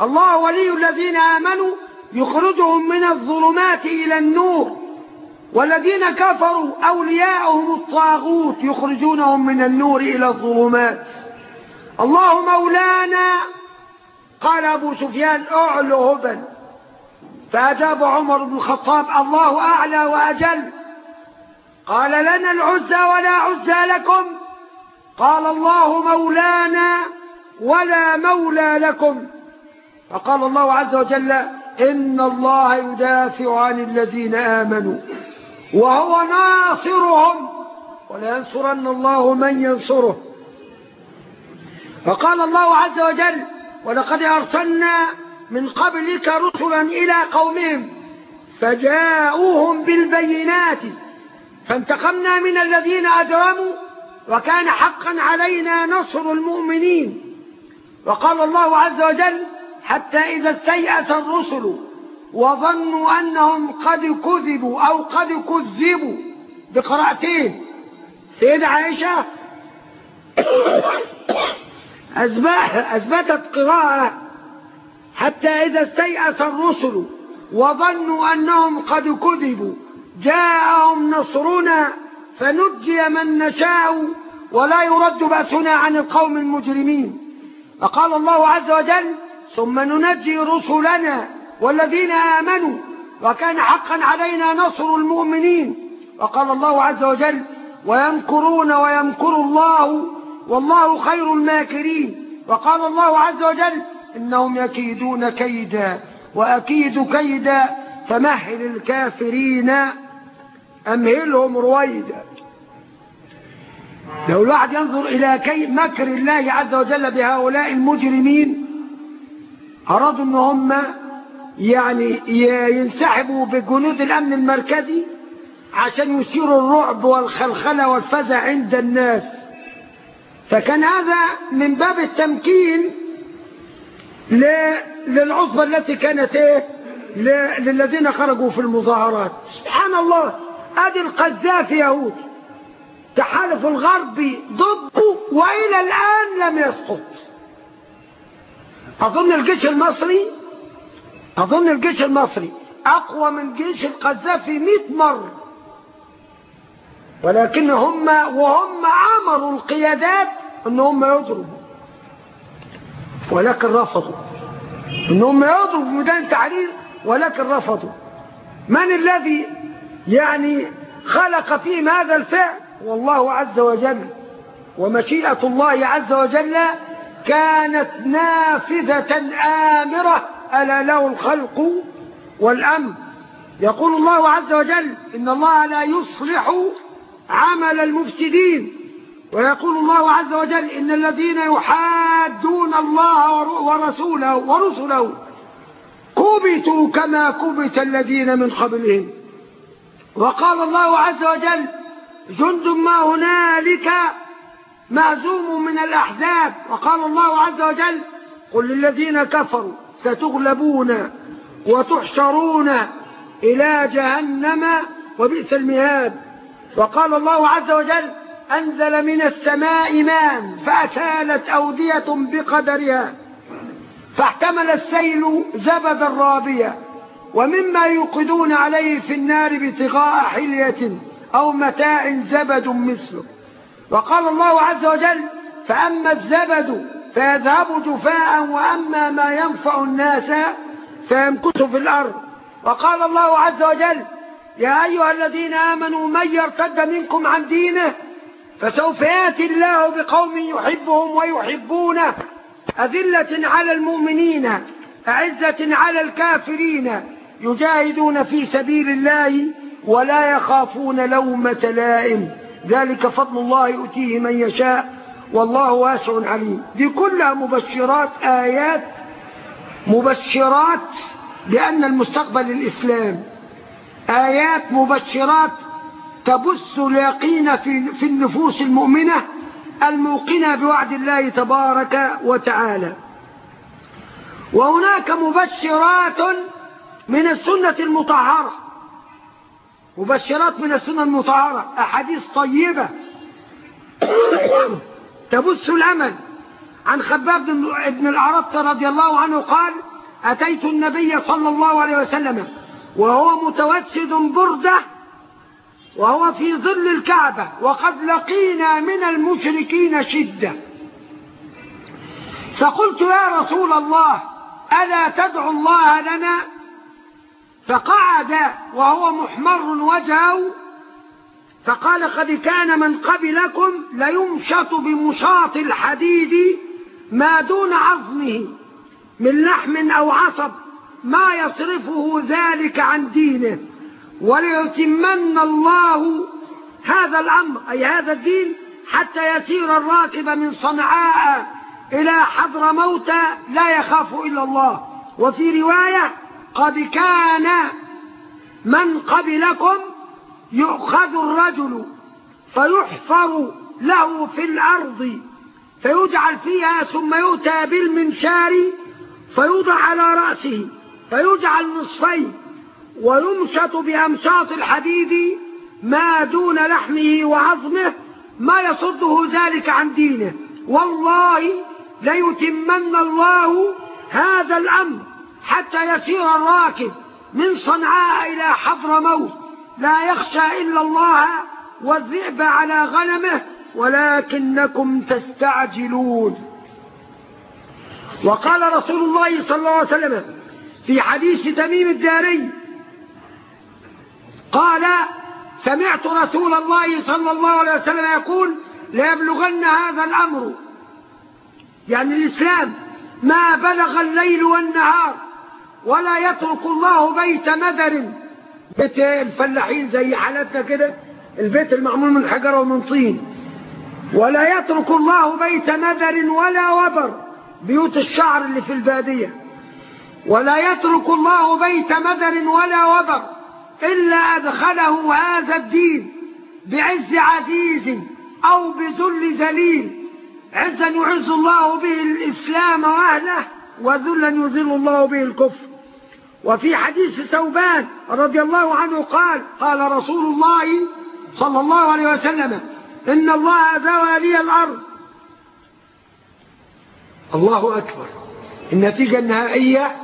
الله ولي الذين آمنوا يخرجهم من الظلمات إلى النور. والذين كفروا أولياءهم الطاغوت يخرجونهم من النور إلى الظلمات. الله مولانا قال أبو سفيان أعلو هبا. فأجاب عمر بن الخطاب الله أعلى وأجل. قال لنا العزى ولا عزى لكم. قال الله مولانا ولا مولى لكم. فقال الله عز وجل إن الله يدافع عن الذين آمنوا. وهو ناصرهم ولينصرن الله من ينصره. فقال الله عز وجل ولقد أرسلنا من قبلك رسلا إلى قومهم فجاءوهم بالبينات فانتقمنا من الذين أجرموا وكان حقا علينا نصر المؤمنين وقال الله عز وجل حتى إذا استيأس الرسل وظنوا أنهم قد كذبوا أو قد كذبوا بقراءتين سيدة عائشة أثبتت قراءة حتى إذا استيأس الرسل وظنوا أنهم قد كذبوا. جاءهم نصرنا فنجي من نشاء ولا يرد بأسنا عن القوم المجرمين. فقال الله عز وجل ثم ننجي رسلنا والذين آمنوا وكان حقا علينا نصر المؤمنين وقال الله عز وجل ويمكرون ويمكر الله والله خير الماكرين وقال الله عز وجل إنهم يكيدون كيدا وأكيد كيدا فمهل الكافرين أمهلهم رويدا. لو الواحد ينظر إلى كي مكر الله عز وجل بهؤلاء المجرمين أرادوا أن هم يعني ينسحبوا بجنود الأمن المركزي عشان يثيروا الرعب والخلخلة والفزع عند الناس. فكان هذا من باب التمكين للعصبة التي كانت إيه؟ للذين خرجوا في المظاهرات. سبحان الله أدي القذافي يهود. تحالف الغرب ضده وإلى الآن لم يسقط. أظن الجيش المصري أظن الجيش المصري أقوى من جيش القذافي 100 مرة. ولكن هم وهم أمروا القيادات ان هم يضربوا. ولكن رفضوا. ان هم يضربوا ميدان تحرير ولكن رفضوا. من الذي يعني خلق فيهم هذا الفعل؟ والله عز وجل. ومشيئة الله عز وجل كانت نافذة آمرة. ألا له الخلق والأمر. يقول الله عز وجل إن الله لا يصلح عمل المفسدين. ويقول الله عز وجل إن الذين يحادون الله ورسوله ورسله كبتوا كما كبت الذين من قبلهم. وقال الله عز وجل جند ما هنالك مهزوم من الأحزاب. وقال الله عز وجل قل للذين كفروا ستغلبون وتحشرون إلى جهنم وبئس المهاد. وقال الله عز وجل أنزل من السماء ماء فأسالت أودية بقدرها فاحتمل السيل زبدا رابيا ومما يوقدون عليه في النار ابتغاء حلية أو متاع زبد مثله. وقال الله عز وجل فأما الزبد فيذهب جفاء وأما ما ينفع الناس فيمكث في الأرض. وقال الله عز وجل يا أيها الذين آمنوا من يرتد منكم عن دينه فسوف يأتي الله بقوم يحبهم ويحبونه أذلة على المؤمنين أعزة على الكافرين. يجاهدون في سبيل الله ولا يخافون لومة لائم. ذلك فضل الله يؤتيه من يشاء. والله واسع عليم. دي كلها مبشرات آيات مبشرات بأن المستقبل الإسلام آيات مبشرات تبث اليقين في, في النفوس المؤمنة الموقنة بوعد الله تبارك وتعالى. وهناك مبشرات من السنة المطهرة. مبشرات من السنة المطهرة. أحاديث طيبة. تبث الأمل. عن خباب بن العربت رضي الله عنه قال أتيت النبي صلى الله عليه وسلم وهو متوسد بردة وهو في ظل الكعبة وقد لقينا من المشركين شدة. فقلت يا رسول الله ألا تدعو الله لنا؟ فقعد وهو محمر وجهه فقال قد كان من قبلكم ليمشط بمشاط الحديد ما دون عظمه من لحم أو عصب ما يصرفه ذلك عن دينه. وليتمن الله هذا الأمر أي هذا الدين حتى يسير الراكب من صنعاء إلى حضر موت لا يخاف إلا الله. وفي رواية قد كان من قبلكم يؤخذ الرجل فيحفر له في الأرض فيجعل فيها ثم يؤتى بالمنشار فيوضع على رأسه فيجعل نصفين ويمشط بأمشاط الحديد ما دون لحمه وعظمه ما يصده ذلك عن دينه. والله ليتمن الله هذا الأمر حتى يسير الراكب من صنعاء إلى حضر موت لا يخشى إلا الله والذئب على غنمه ولكنكم تستعجلون. وقال رسول الله صلى الله عليه وسلم في حديث تميم الداري قال سمعت رسول الله صلى الله عليه وسلم يقول ليبلغن هذا الأمر. يعني الإسلام ما بلغ الليل والنهار ولا يترك الله بيت مدر. بيت الفلاحين زي حالتنا كده البيت المعمول من حجر ومن طين. ولا يترك الله بيت مدر ولا وبر بيوت الشعر اللي في البادية. ولا يترك الله بيت مدر ولا وبر إلا أدخله هذا الدين بعز عزيز أو بذل ذليل. عزا يعز الله به الإسلام وأهله وذلا يذل الله به الكفر. وفي حديث ثوبان رضي الله عنه قال قال رسول الله صلى الله عليه وسلم إن الله ذوى لي الأرض. الله أكبر. النتيجة النهائية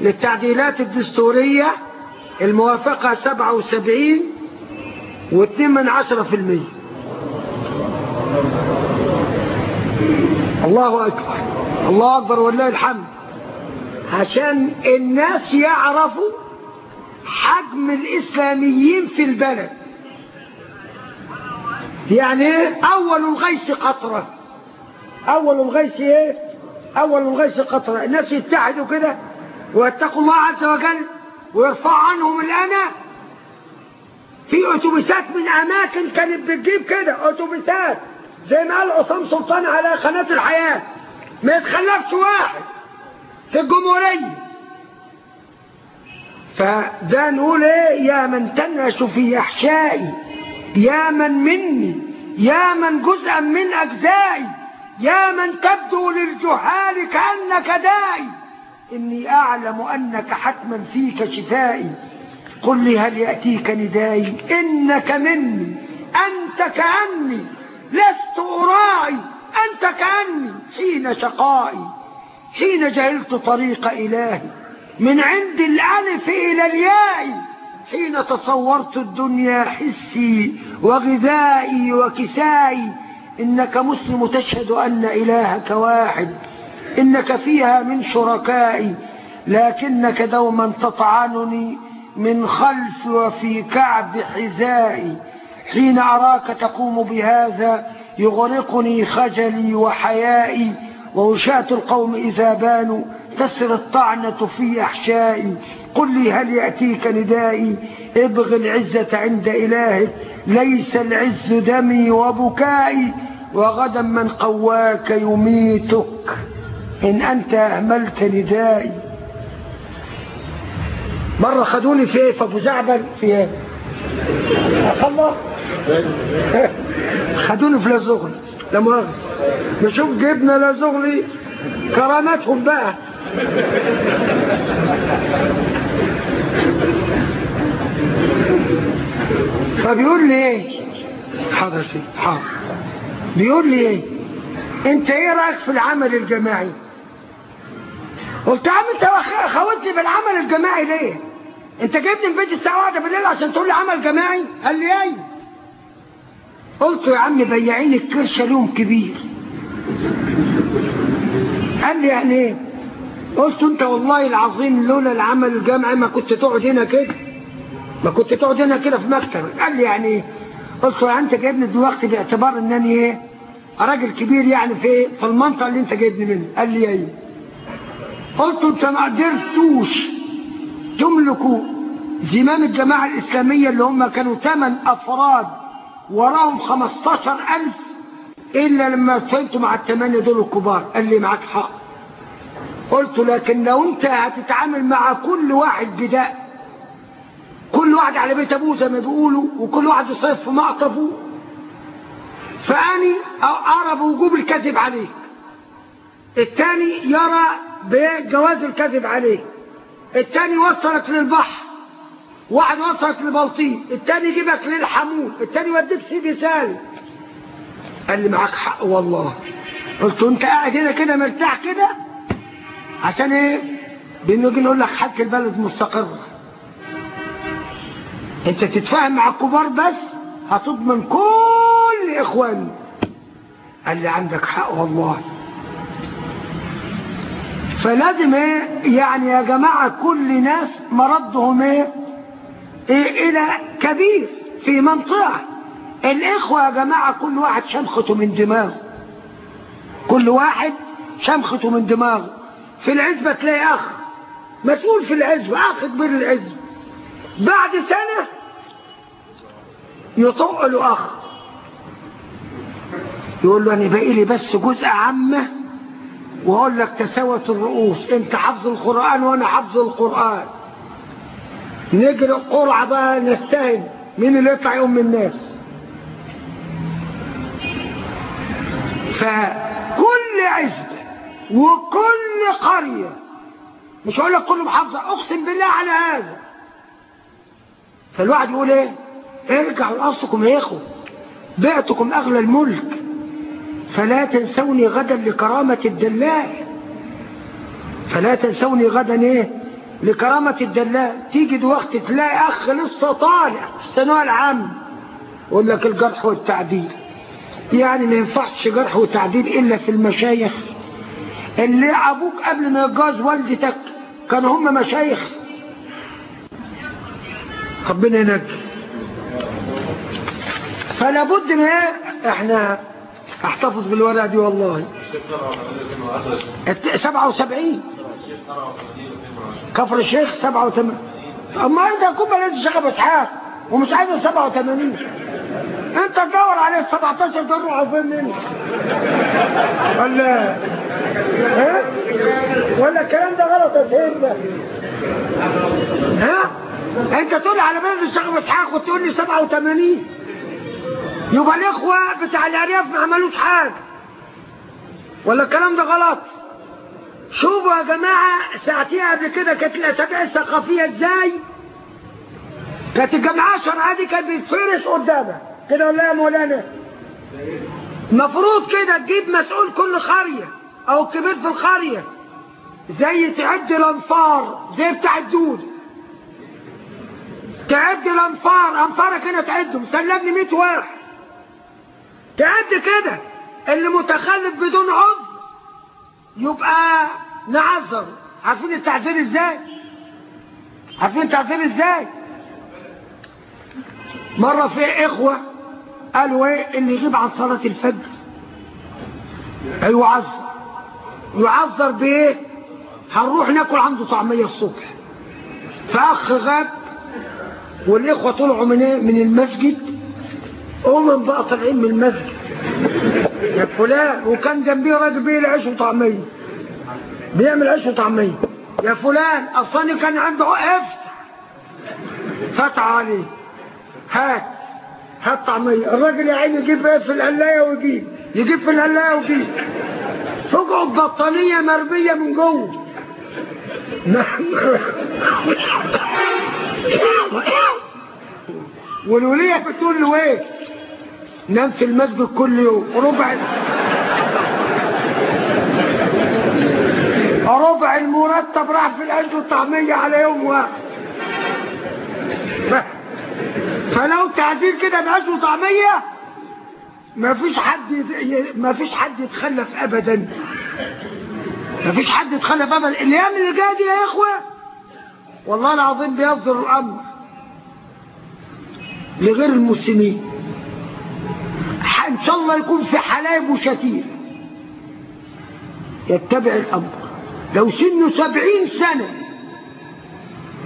للتعديلات الدستورية الموافقة 77 واثنين من عشرة في المية. الله أكبر. الله أكبر والله الحمد. عشان الناس يعرفوا حجم الإسلاميين في البلد. يعني إيه؟ أول الغيث قطرة. أول الغيث إيه؟ أول الغيث قطرة. الناس يتحدوا كده ويتقوا الله عز وجل ويرفع عنهم الأنا في أتوبيسات من أماكن كانت بتجيب كده أتوبيسات. زي ما قال عصام سلطان على قناة الحياة ما يتخلفش واحد. في الجمهورية فده نقول إيه؟ يا من تنعش في أحشائي يا من مني يا من جزءا من أجزائي يا من تبدو للجهال كأنك دائي إني أعلم أنك حتما فيك شفائي. قل لي هل يأتيك ندائي؟ إنك مني أنت كأني لست أراعي أنت كأني حين شقائي. حين جهلت طريق إلهي من عند الألف إلى الياء حين تصورت الدنيا حسي وغذائي وكسائي إنك مسلم تشهد أن إلهك واحد إنك فيها من شركائي لكنك دوما تطعنني من خلف وفي كعب حذائي. حين أراك تقوم بهذا يغرقني خجلي وحيائي ووشاة القوم إذا بانوا تسر الطعنة في أحشائي. قل لي هل يأتيك ندائي؟ ابغ العزة عند إلهك ليس العز دمي وبكائي. وغدا من قواك يميتك. إن أنت أهملت ندائي. مرة خدوني في إيه؟ في أبو زعبل؟ في إيه؟ أخلص خدوني في لازغلي لا مؤاخذة نشوف جبنا لازغلي كراماتهم بقى. فبيقول لي إيه؟ حاضر سي حاضر. بيقول لي إيه؟ أنت إيه رأيك في العمل الجماعي؟ قلت يا عم أنت خوتني بالعمل الجماعي ليه؟ أنت جايبني البيت الساعة واحدة بالليل عشان تقول لي عمل جماعي؟ قال لي إيه قلت يا عم بياعين الكرشه لهم كبير. قال لي يعني إيه؟ قلت أنت والله العظيم لولا العمل الجمعي ما كنت تقعد هنا كده. ما كنت تقعد هنا كده في مكتب. قال لي يعني إيه؟ قلت له أنت جايبني دلوقتي باعتبار انني إيه؟ راجل كبير يعني في في المنطقة اللي أنت جايبني منها. قال لي إيه؟ قلت أنت ما قدرتوش تملكوا زمام الجماعة الإسلامية اللي هم كانوا ثمان أفراد وراهم 15000 إلا لما فهمتوا مع الثمانيه دول الكبار قال لي معاك حق. قلت لكن لو أنت هتتعامل مع كل واحد بداء كل واحد على بيت أبوه زي ما بيقولوا وكل واحد يصيف في معطفه فأني ارى بوجوب الكذب عليك. الثاني يرى بجواز الكذب عليك. الثاني يوصلك للبحر. واحد وصلك لبلطيم الثاني يجيبك للحمول الثاني يوديك سيدي سالم قال لي معاك حق والله. قلت انت قاعد هنا كده مرتاح كده؟ عشان إيه؟ بنيجي نقول لك حالة البلد مستقرة انت تتفاهم مع الكبار بس هتضمن كل اخواني قال لي عندك حق والله. فلازم إيه؟ يعني يا جماعة كل ناس مردهم إيه, إلى كبير في منطقة. الإخوة يا جماعة كل واحد شمخته من دماغه. كل واحد شمخته من دماغه. في العزبة تلاقي أخ مسؤول في العزبة أخ كبير العزبة. بعد سنة يطق له أخ. يقول له أنا باقي لي بس جزء عامة وأقول لك تساوت الرؤوس. أنت حفظ القرآن وأنا حفظ القرآن. نجري قرعة بقى نستهن مين اللي يطلع يوم من الناس؟ فكل عزبة وكل قرية مش هقول لك كله محافظة أقسم بالله على هذا. فالواحد يقول إيه؟ ارجعوا لاصلكم يا اخو بعتكم أغلى الملك. فلا تنسوني غدا لكرامة الدلال. فلا تنسوني غدا إيه؟ لكرامة الدلال. تيجي دلوقتي تلاقي أخ لسه طالع في الثانوية العامة يقول لك الجرح والتعديل. يعني ما ينفعش جرح وتعديل إلا في المشايخ. اللي أبوك قبل ما يتجوز والدتك كانوا هم مشايخ. ربنا ينجي. فلا بد من إيه؟ إحنا أحتفظ بالورقه دي والله. 77 كفر الشيخ 87 أما أنت تكون بلد الشيخ أبو إسحاق ومش عايز 87 أنت تدور عليه ال 17 دول روحوا فين منه ولا ها؟ ولا الكلام ده غلط يا سيدنا ها؟ أنت تقول على بلد الشيخ أبو إسحاق وتقول لي 87 يبقى الإخوة بتاع الأرياف ما عملوش حاجة. ولا الكلام ده غلط؟ شوفوا يا جماعة ساعتها قبل كده كانت الأسابيع الثقافية إزاي؟ كانت الجامعة الشرعية دي كانت بتفرش قدامها. كده ولا يا مولانا؟ المفروض كده تجيب مسؤول كل قرية أو كبير في القرية زي تعد الأنفار زي بتاع الدود. تعد الأنفار أنفارك هنا تعدهم سلمني 100 واحد تعد كده اللي متخلف بدون عذر يبقى نعذر. عارفين التعذير إزاي؟ عارفين التعذير إزاي؟ مرة في إخوة قالوا إيه؟ اللي يغيب عن صلاة الفجر. يعذر يعذر بإيه؟ هنروح ناكل عنده طعمية الصبح. فاخ غاب والإخوة طلعوا من إيه؟ من المسجد. امم بقى طالعين من المسجد. فلان وكان جنبيه راجل بيه عيش وطعميه. بيعمل عيش وطعميه. يا فلان أصلا كان عنده افتح فتح عليه. هات. هات طعميه. الراجل يا عيني يجيب إيه في القلايه ويجيب. يجيب في القلايه ويجيب. فوقعوا ببطانيه مرمية من جوه. والولية بتقول له إيه؟ نام في المسجد كل يوم ربع ربع المرتب راح في العيش والطعمية على يوم واحد. فلو تعديل كده وطعمية ما فيش حد ما فيش حد يتخلف ابدا. ما فيش حد يتخلف ابدا. الأيام اللي جاية دي يا إخوة والله العظيم بيصدر الأمر لغير المسلمين. إن شاء الله يكون في حلايب وشتير يتبع الأمر. لو سنه سبعين سنة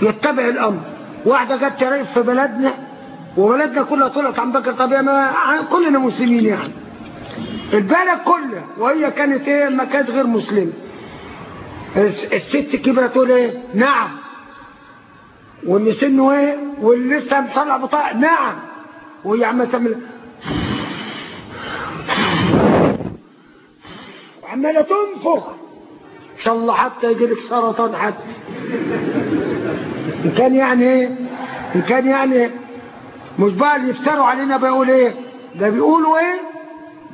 يتبع الأمر. واحدة جت تريف في بلدنا وبلدنا كلها طلعت عن بكر. طبيعي كلنا مسلمين يعني. البلد كلها وهي كانت إيه؟ ما كانت غير مسلمة. الست كبرت تقول إيه؟ نعم. واللي سنه إيه؟ واللي لسه مطلع بطاقة نعم. وهي عمالة تعمل عمالة تنفخ. إن شاء الله حتى يجي لك سرطان حتى. إن كان يعني إيه إن كان يعني مش بقى اللي يفتروا علينا بيقول إيه؟ ده بيقولوا إيه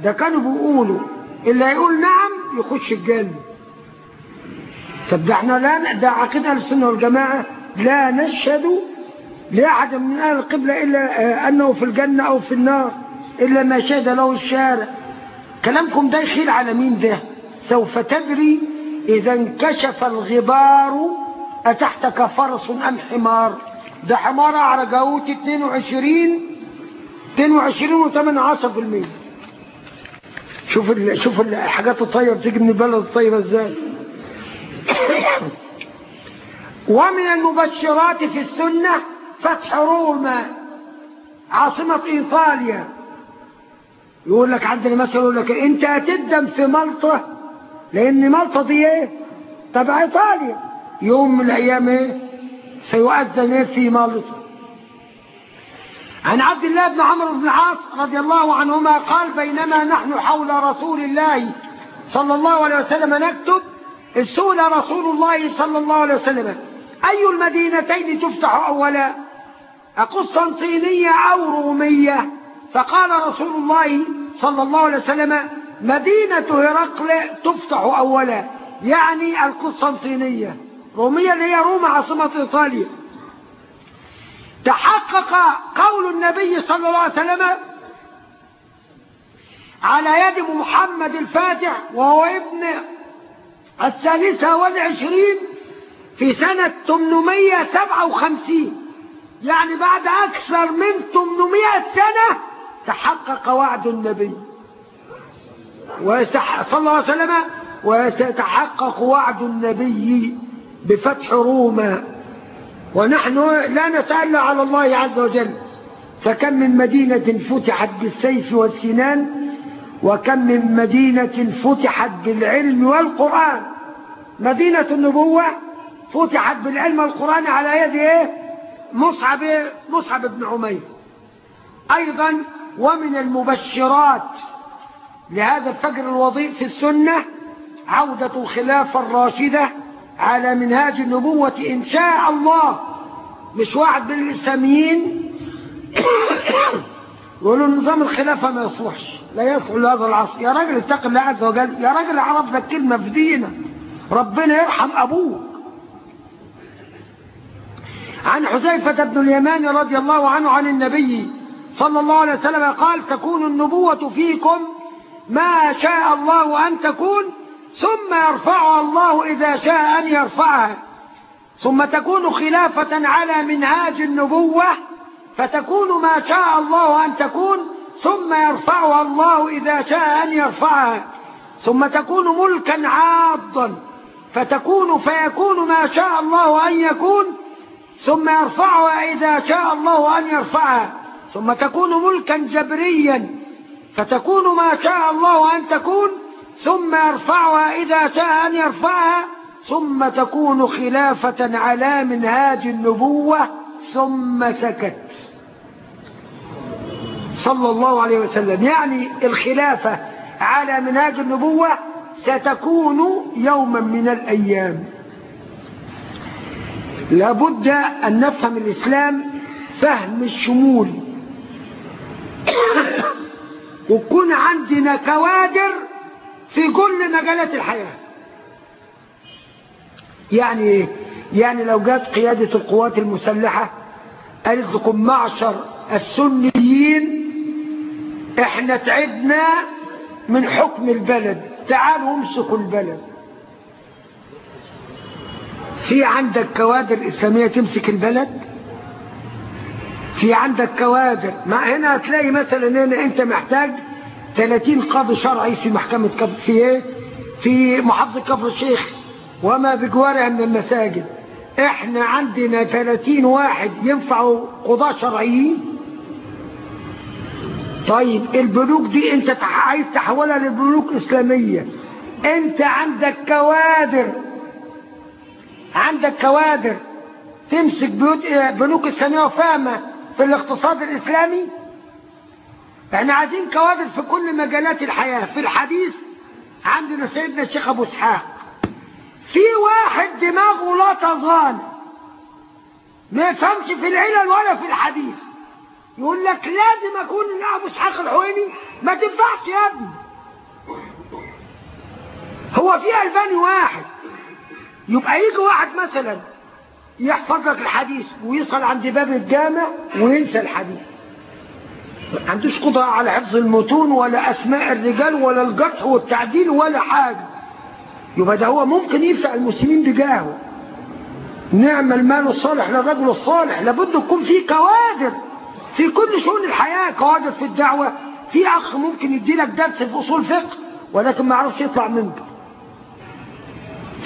ده كانوا بيقولوا. اللي هيقول نعم يخش الجنة. طب ده إحنا لا ده عقيدة السنة والجماعة لا نشهد لأحد من أهل القبلة إلا أنه في الجنة أو في النار إلا ما شهد له الشارع. كلامكم ده يخيل على مين ده؟ سوف تدري إذا انكشف الغبار أتحتك فرس أم حمار؟ ده حمار عرجاوت 22 22 و8 10% شوف ال شوف الحاجات الطيبة بتيجي من البلد الطيبة إزاي؟ ومن المبشرات في السنة فتح روما عاصمة إيطاليا. يقول لك عندنا مثلا يقول لك أنت هتدم في مالطا لأن مالطا دي إيه؟ تبع إيطاليا. يوم من الأيام إيه؟ سيؤذن إيه؟ في مالطا عن عبد الله بن عمرو بن العاص رضي الله عنهما قال بينما نحن حول رسول الله صلى الله عليه وسلم نكتب سئل رسول الله صلى الله عليه وسلم. أي المدينتين تفتح أولا؟ أقسطنطينية أو رومية؟ فقال رسول الله صلى الله عليه وسلم مدينة هرقل تفتح أولا يعني القسطنطينية رومية اللي هي روما عاصمة إيطاليا. تحقق قول النبي صلى الله عليه وسلم على يد محمد الفاتح وهو ابن الثالثة والعشرين في سنة 857 يعني بعد أكثر من 800 سنة تحقق وعد النبي. صلى الله عليه وسلم وسيتحقق وعد النبي بفتح روما ونحن لا نتألى على الله عز وجل. فكم من مدينة فتحت بالسيف والسنان وكم من مدينة فتحت بالعلم والقرآن. مدينة النبوة فتحت بالعلم والقرآن على يد إيه؟ مصعب مصعب بن عمير. أيضا ومن المبشرات لهذا الفجر الوضيء في السنة عودة الخلافة الراشدة على منهاج النبوة إن شاء الله. مش واحد من الإسلاميين؟ يقولوا نظام الخلافة ما يصلحش. لا يصلح لهذا العصر. يا راجل اتق الله عز وجل. يا راجل عرف لك كلمة في دينك. ربنا يرحم أبوك. عن حذيفة بن اليمان رضي الله عنه عن النبي صلى الله عليه وسلم قال تكون النبوة فيكم ما شاء الله أن تكون ثم يرفعها الله إذا شاء أن يرفعها. ثم تكون خلافة على منهاج النبوة فتكون ما شاء الله أن تكون ثم يرفعها الله إذا شاء أن يرفعها. ثم تكون ملكا عاضا فتكون فيكون ما شاء الله أن يكون ثم يرفعها إذا شاء الله أن يرفعها. ثم تكون ملكا جبريا فتكون ما شاء الله أن تكون ثم يرفعها إذا شاء أن يرفعها ثم تكون خلافة على منهاج النبوة ثم سكت. صلى الله عليه وسلم. يعني الخلافة على منهاج النبوة ستكون يوما من الأيام. لابد أن نفهم الإسلام فهم الشمول. ويكون عندنا كوادر في كل مجالات الحياة. يعني إيه يعني لو جات قيادة القوات المسلحة قالت لكم معشر السنيين إحنا تعبنا من حكم البلد. تعالوا امسكوا البلد. في عندك كوادر إسلامية تمسك البلد؟ في عندك كوادر. مع هنا هتلاقي مثلا هنا أنت محتاج 30 قاضي شرعي في محكمة كفر في إيه؟ في محافظة كفر الشيخ. وما بجوارها من المساجد. إحنا عندنا 30 واحد ينفعوا قضاة شرعيين. طيب البنوك دي أنت عايز تحولها لبنوك إسلامية. أنت عندك كوادر. عندك كوادر. تمسك بيوت بنوك اسلامية وفاهمة. في الاقتصاد الإسلامي؟ إحنا عايزين كوادر في كل مجالات الحياة. في الحديث عندنا سيدنا الشيخ أبو إسحاق. في واحد دماغه لا تظان ما يفهمش في العلل ولا في الحديث. يقول لك لازم أكون أبو إسحاق الحويني. ما تنفعش يا ابني. هو في ألباني واحد. يبقى يجي واحد مثلا يحفظ لك الحديث ويصل عند باب الجامع وينسى الحديث. ما عندوش قدرة على حفظ المتون ولا أسماء الرجال ولا الجرح والتعديل ولا حاجة. يبقى ده هو ممكن ينفع المسلمين بجاهه. نعم المال الصالح للرجل الصالح لابد يكون في كوادر في كل شؤون الحياة كوادر في الدعوة في أخ ممكن يدي لك درس في أصول فقه ولكن ما يعرفش يطلع منبر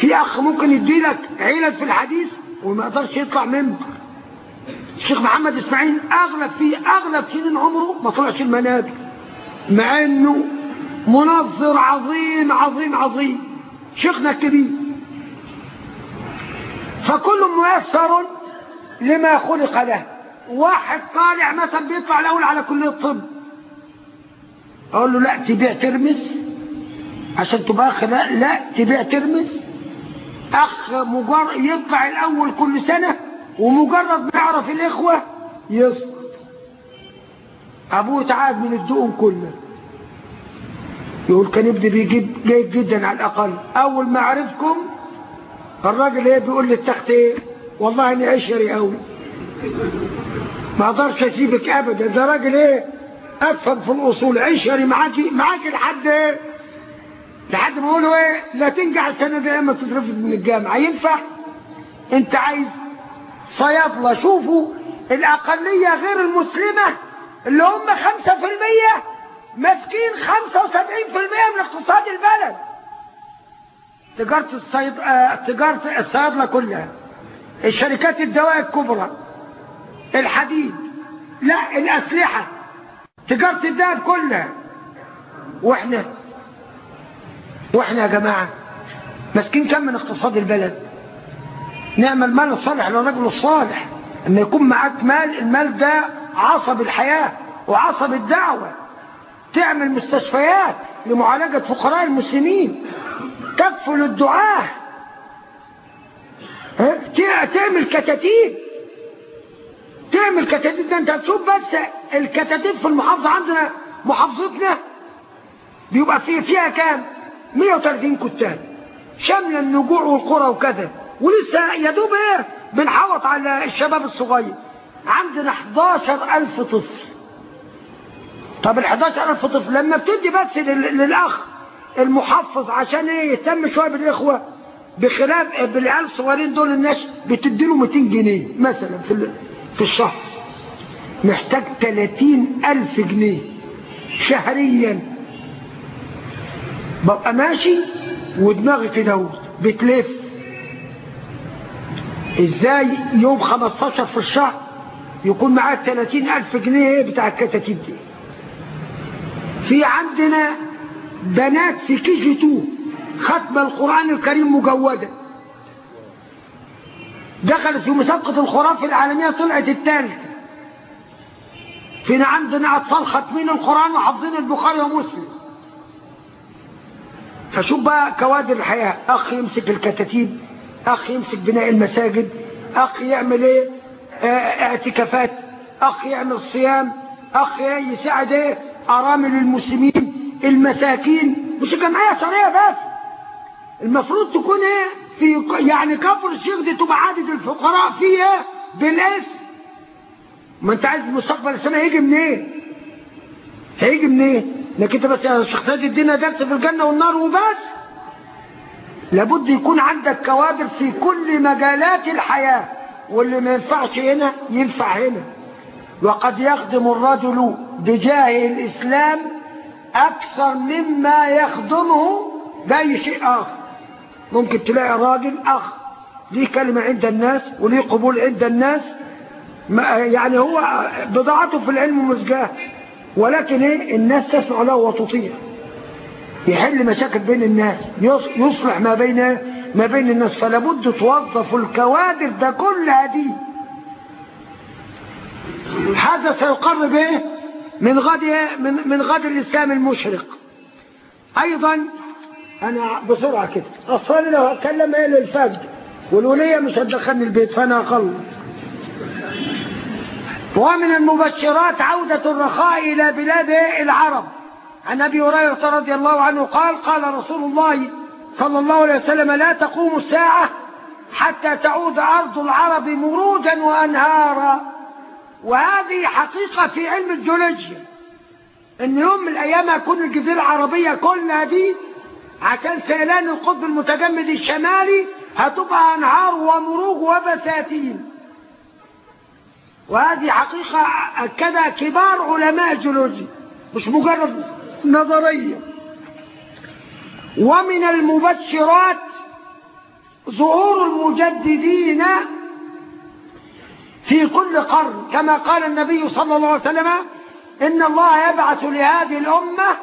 في أخ ممكن يدي لك علل في الحديث وما يقدرش يطلع منبر الشيخ محمد إسماعيل أغلب في أغلب سنين عمره ما طلعش المنابر مع أنه منظر عظيم عظيم عظيم. شيخنا الكبير. فكل ميسر لما خلق له. واحد طالع مثلا بيطلع الأول على كلية الطب. أقول له لا تبيع ترمس عشان تبقى لا لا تبيع ترمس. أخ مجرد يطلع الأول كل سنة ومجرد ما يعرف الإخوة يسقط أبوه تعاد من الدقن كله. يقول كان ابني بيجيب جيد جدا على الأقل. أول ما عرفكم الراجل إيه بيقول للتخت إيه والله إني عشري قوي ما أقدرش أسيبك ابدا. ده راجل إيه أفهم في الأصول. عشري معاكي معاكي لحد إيه؟ لحد ما يقولوا إيه لا تنجح السنة دي أما تترفض من الجامعة ينفع؟ أنت عايز صيادله شوفوا الأقلية غير المسلمة اللي هم 5% ماسكين 75% من اقتصاد البلد. تجارة الصيد... آه... تجارة الصيادلة كلها. الشركات الدواء الكبرى الحديد لا الأسلحة تجارة الذهب كلها. وإحنا وإحنا يا جماعة ماسكين كم من اقتصاد البلد؟ نعم المال الصالح للرجل الصالح. أما يكون معاك مال المال ده عصب الحياة وعصب الدعوة. تعمل مستشفيات لمعالجة فقراء المسلمين. تكفل الدعاة. تعمل كتاتيب. تعمل كتاتيب ده انت هتشوف بس الكتاتيب في المحافظة عندنا محافظتنا بيبقى فيه فيها كام؟ 130 كتاب. شاملة النجوع والقرى وكذا. ولسه يا دوب إيه بنحوط على الشباب الصغير. عندنا 11000 طفل. طب ال 11000 طفل لما بتدي بس للأخ المحفظ عشان إيه يهتم شوية بالإخوة بخلاف بالعيال الصغيرين دول الناس بتدي له 200 جنيه مثلا في في الشهر. محتاج 30000 جنيه شهريا. ببقى ماشي ودماغي كده بتلف. إزاي يوم 15 في الشهر يكون معاك 30000 جنيه بتاع الكتاتيب دي؟ في عندنا بنات في كي جي 2 ختم القرآن الكريم مجودة. دخلت في مسابقة الخرافة العالمية طلعت الثالثة. فينا عندنا أطفال ختمين القرآن وحافظين البخاري ومسلم. فشوف بقى كوادر الحياة. أخ يمسك الكتاتيب أخ يمسك بناء المساجد أخ يعمل إيه؟ آه اعتكافات أخ يعمل صيام أخ يساعد إيه؟ أرامل المسلمين المساكين. مش الجمعية شرعية بس. المفروض تكون إيه؟ في يعني كفر الشيخ دي تبقى عدد الفقراء فيها بالاسم ما أنت عايز المستقبل السنة هيجي منين؟ إيه؟ هيجي منين؟ إيه؟ لكن انت بس سيد الدين درس في الجنة والنار وبس. لابد يكون عندك كوادر في كل مجالات الحياة واللي ما ينفعش هنا ينفع هنا. وقد يخدم الرجل بجاه الإسلام أكثر مما يخدمه بأي شيء آخر. ممكن تلاقي راجل أخ ليه كلمة عند الناس وليه قبول عند الناس؟ يعني هو بضاعته في العلم مزجاة. ولكن إيه؟ الناس تسمع له وتطيع. يحل مشاكل بين الناس يصلح ما بين ما بين الناس فلا بد توظف الكوادر ده كلها دي هذا سيقرب إيه؟ من غد من من غد الإسلام المشرق. أيضا أنا بسرعة كده أصلا لو هتكلم إيه للفجر والولية مش هتدخلني البيت فأنا أخلص. ومن المبشرات عودة الرخاء إلى بلاد العرب. عن أبي هريرة رضي الله عنه قال قال رسول الله صلى الله عليه وسلم لا تقوم الساعة حتى تعود أرض العرب مروجا وأنهارا. وهذه حقيقة في علم الجيولوجيا إن يوم من الأيام هتكون الجزيرة العربية كلها دي عشان سيلان القطب المتجمد الشمالي هتبقى أنهار ومروج وبساتين. وهذه حقيقة أكدها كبار علماء الجيولوجيا مش مجرد نظرية. ومن المبشرات ظهور المجددين في كل قرن كما قال النبي صلى الله عليه وسلم إن الله يبعث لهذه الأمة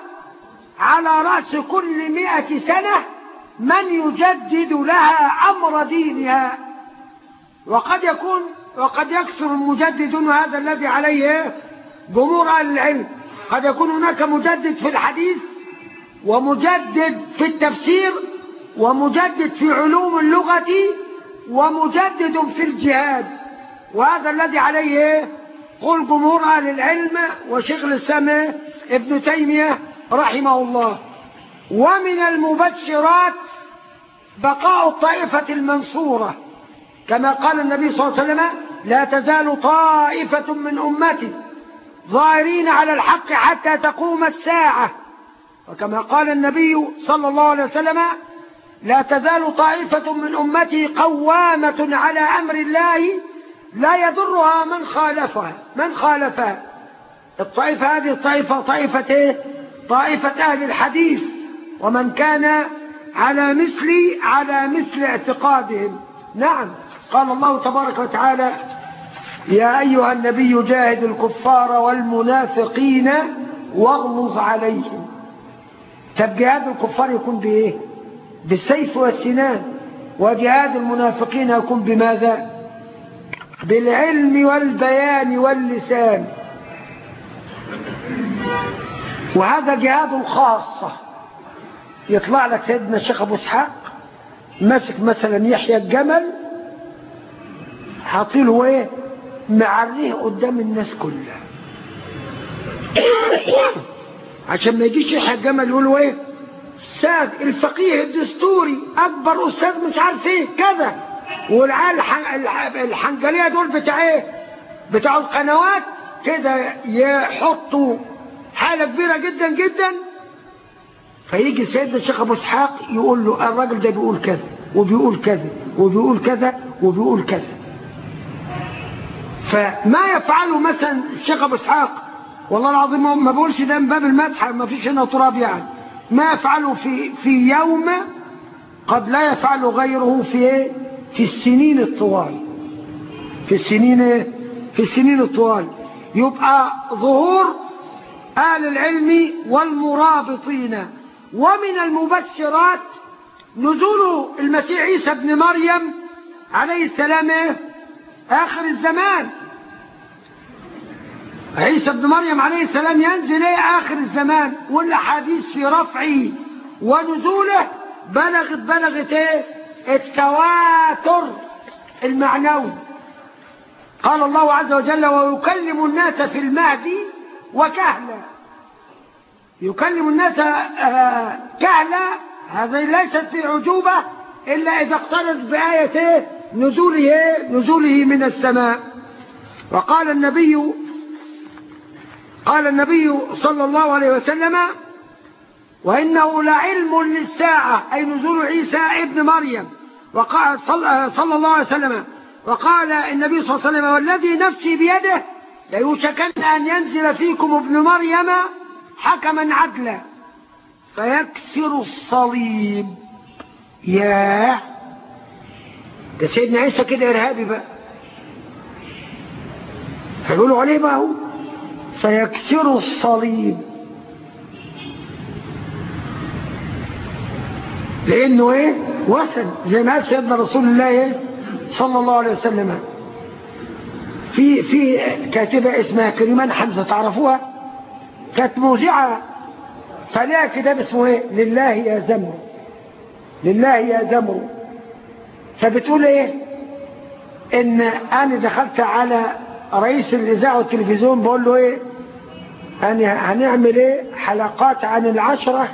على رأس كل مئة سنة من يجدد لها أمر دينها. وقد يكون وقد يكثر المجددون هذا الذي عليه جمهور أهل العلم. قد يكون هناك مجدد في الحديث ومجدد في التفسير ومجدد في علوم اللغة ومجدد في الجهاد. وهذا الذي عليه قل جمهور أهل العلم وشيخ الإسلام ابن تيمية رحمه الله. ومن المبشرات بقاء الطائفة المنصورة. كما قال النبي صلى الله عليه وسلم لا تزال طائفة من أمتي ظاهرين على الحق حتى تقوم الساعة. وكما قال النبي صلى الله عليه وسلم لا تزال طائفة من أمتي قوامة على أمر الله لا يضرها من خالفها من خالفها. الطائفة هذه الطائفة طائفة إيه؟ طائفة أهل الحديث ومن كان على مثل على مثل اعتقادهم. نعم. قال الله تبارك وتعالى يا أيها النبي جاهد الكفار والمنافقين واغلظ عليهم. طب جهاد الكفار يكون بإيه؟ بالسيف والسنان. وجهاد المنافقين يكون بماذا؟ بالعلم والبيان واللسان. وهذا جهاد الخاصة يطلع لك سيدنا الشيخ أبو إسحاق ماسك مثلا يحيى الجمل حاطيله إيه؟ معريه قدام الناس كلها. عشان ما يجيش يحيى الجمل يقولوا إيه؟ أستاذ الفقيه الدستوري أكبر أستاذ مش عارف إيه كذا. والعيال الحنجلية دول بتاع إيه؟ بتاع القنوات كده يحطوا حالة كبيرة جدا جدا. فيجي سيدنا الشيخ أبو إسحاق يقول له الراجل ده بيقول كذا وبيقول كذا وبيقول كذا وبيقول كذا. فما يفعله مثلا الشيخ أبو إسحاق والله العظيم ما بقولش ده من باب المدح ما فيش هنا تراب يعني. ما يفعله في في يوم قد لا يفعله غيره في إيه؟ في السنين الطوال. في السنين إيه؟ في السنين الطوال. يبقى ظهور أهل العلم والمرابطين. ومن المبشرات نزول المسيح عيسى ابن مريم عليه السلام إيه؟ آخر الزمان. عيسى ابن مريم عليه السلام ينزل إيه آخر الزمان والأحاديث في رفعه ونزوله بلغت بلغت إيه؟ التواتر المعنوي. قال الله عز وجل ويكلم الناس في المهدي وكهلا. يكلم الناس آه كهلا هذه ليست في عجوبة إلا إذا اقترض بآية إيه؟ نزوله نزوله من السماء. وقال النبي قال النبي صلى الله عليه وسلم وإنه لعلم للساعة أي نزول عيسى ابن مريم. وقال صلى الله عليه وسلم وقال النبي صلى الله عليه وسلم والذي نفسي بيده ليوشكن أن ينزل فيكم ابن مريم حكما عدلا. فيكسر الصليب. ياه! ده سيدنا عيسى كده إرهابي بقى. فيقولوا عليه بقى هو. فيكسر الصليب. لأنه إيه؟ وثن زي ما قال سيدنا رسول الله صلى الله عليه وسلم. في في كاتبة اسمها كريمان حمزة تعرفوها؟ كانت موزعة. فلها كتاب اسمه إيه؟ لله يا زمر. لله يا زمر. فبتقول إيه؟ إن أنا دخلت على رئيس الإذاعة والتلفزيون بقول له إيه؟ هنعمل إيه حلقات عن العشرة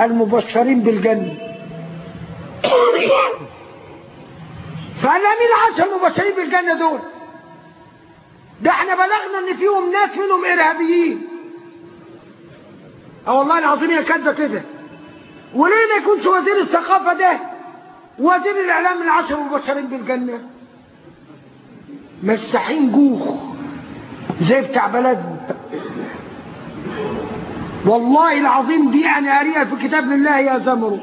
المبشرين بالجنة. لها مين العشرة المبشرين بالجنة دول. ده إحنا بلغنا إن فيهم ناس منهم إرهابيين. آه والله العظيم هي كاتبة كده. وليه ما يكونش وزير الثقافة ده وزير الإعلام العشر المبشرين بالجنة؟ مساحين جوخ. زي بتاع بلدنا. والله العظيم دي أنا قاريها في كتاب لله يا زمرو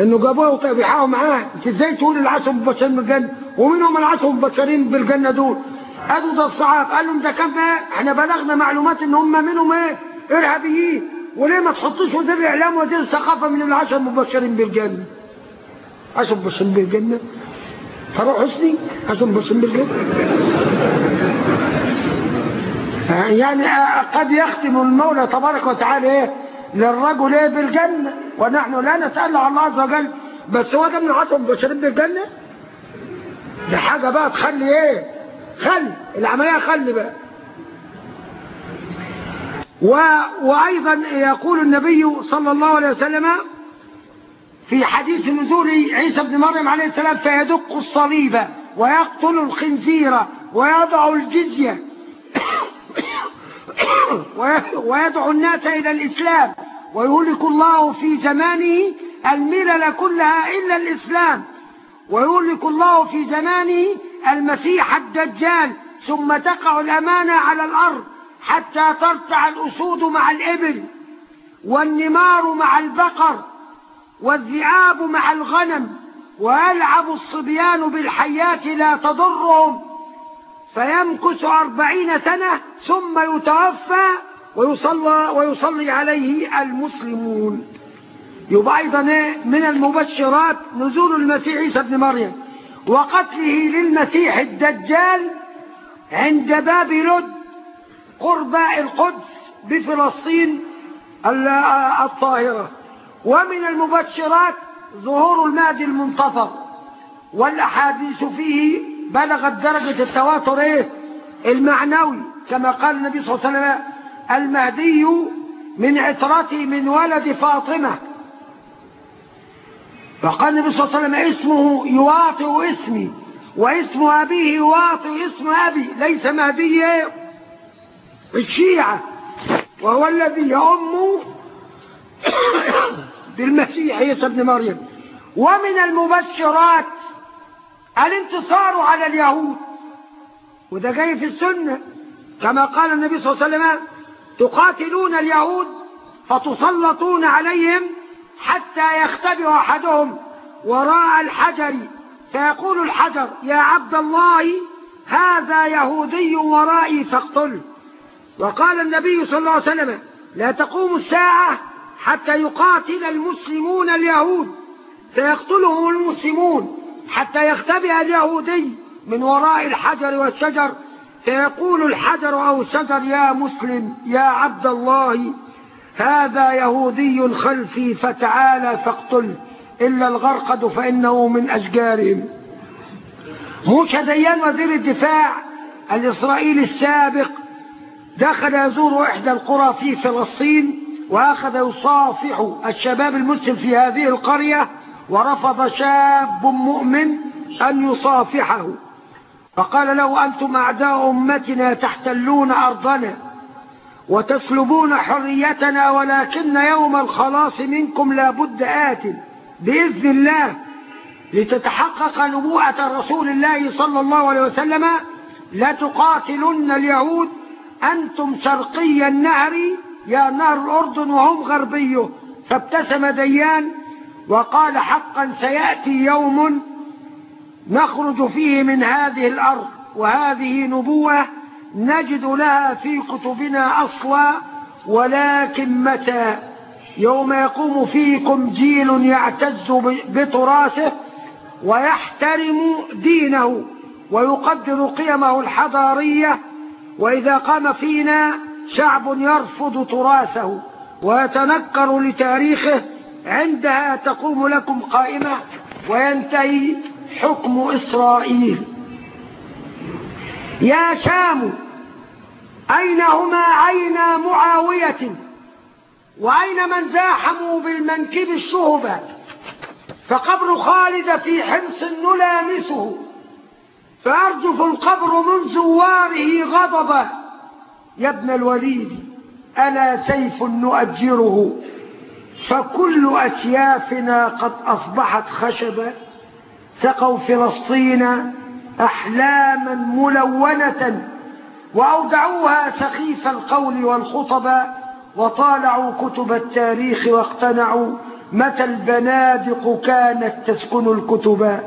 إنه جابوها وطبيحاها معاه. أنت إزاي تقول العشر مبشرين بالجنة؟ ومنهم العشر مبشرين بالجنة دول. قالوا ده الصحاب قال لهم ده كان إحنا بلغنا معلومات إن هم منهم إيه؟ إرهابيين. وليه ما تحطوش وزير الإعلام وزير الثقافة من العشر مبشرين بالجنة؟ عشر مبشرين بالجنة. فاروق حسني. عشر مبشرين بالجنة. يعني قد يختم المولى تبارك وتعالى إيه؟ للرجل إيه؟ بالجنة. ونحن لا نسأل الله عز وجل. بس هو ده من عشر بالجنة؟ دي حاجة بقى تخلي إيه؟ خلي. العملية خلي بقى. و... وأيضا يقول النبي صلى الله عليه وسلم في حديث نزول عيسى بن مريم عليه السلام فيدق الصليب ويقتل الخنزير ويضع الجزية. ويدعو الناس إلى الإسلام ويهلك الله في زمانه الملل كلها إلا الإسلام. ويهلك الله في زمانه المسيح الدجال ثم تقع الأمانة على الأرض حتى ترتع الأسود مع الإبل والنمار مع البقر والذئاب مع الغنم ويلعب الصبيان بالحيات لا تضرهم. فيمكث أربعين سنة ثم يتوفى ويصلى, ويصلي عليه المسلمون. يبقى أيضا من المبشرات نزول المسيح عيسى بن مريم وقتله للمسيح الدجال عند باب لد قرب القدس بفلسطين الطاهرة. ومن المبشرات ظهور المهدي المنتظر والأحاديث فيه بلغت درجة التواتر إيه؟ المعنوي كما قال النبي صلى الله عليه وسلم المهدي من عترتي من ولد فاطمة. فقال النبي صلى الله عليه وسلم اسمه يواطئ اسمي واسم أبيه يواطئ اسم أبي ليس مهدي الشيعة. وهو الذي يؤم بالمسيح عيسى ابن مريم. ومن المبشرات الانتصار على اليهود. وده جاي في السنة كما قال النبي صلى الله عليه وسلم تقاتلون اليهود فتسلطون عليهم حتى يختبئ أحدهم وراء الحجر. فيقول الحجر يا عبد الله هذا يهودي ورائي فاقتله وقال النبي صلى الله عليه وسلم لا تقوم الساعة حتى يقاتل المسلمون اليهود. فيقتلهم المسلمون. حتى يختبئ اليهودي من وراء الحجر والشجر. فيقول الحجر أو الشجر يا مسلم يا عبد الله هذا يهودي خلفي فتعالى فاقتل. إلا الغرقد فإنه من أشجارهم. موسى ديان وزير الدفاع الإسرائيلي السابق دخل يزور إحدى القرى في فلسطين وأخذ يصافح الشباب المسلم في هذه القرية. ورفض شاب مؤمن أن يصافحه. فقال له أنتم أعداء أمتنا تحتلون أرضنا وتسلبون حريتنا ولكن يوم الخلاص منكم لابد آت بإذن الله لتتحقق نبوءة رسول الله صلى الله عليه وسلم. لتقاتلن اليهود. أنتم شرقي النهر يا نهر الأردن وهم غربيه. فابتسم ديان وقال حقا سيأتي يوم نخرج فيه من هذه الأرض وهذه نبوة نجد لها في كتبنا أصلا ولكن متى؟ يوم يقوم فيكم جيل يعتز بتراثه ويحترم دينه ويقدر قيمه الحضارية وإذا قام فينا شعب يرفض تراثه ويتنكر لتاريخه عندها تقوم لكم قائمة وينتهي حكم إسرائيل. يا شام أين هما عين معاوية؟ وأين من زاحموا بالمنكب الشهبة؟ فقبر خالد في حمص نلامسه فأرجف القبر من زواره غضبا يا ابن الوليد ألا سيف نؤجره؟ فكل أسيافنا قد أصبحت خشبا سقوا فلسطين أحلاما ملونة وأودعوها سخيف القول والخطبا وطالعوا كتب التاريخ واقتنعوا متى البنادق كانت تسكن الكتبا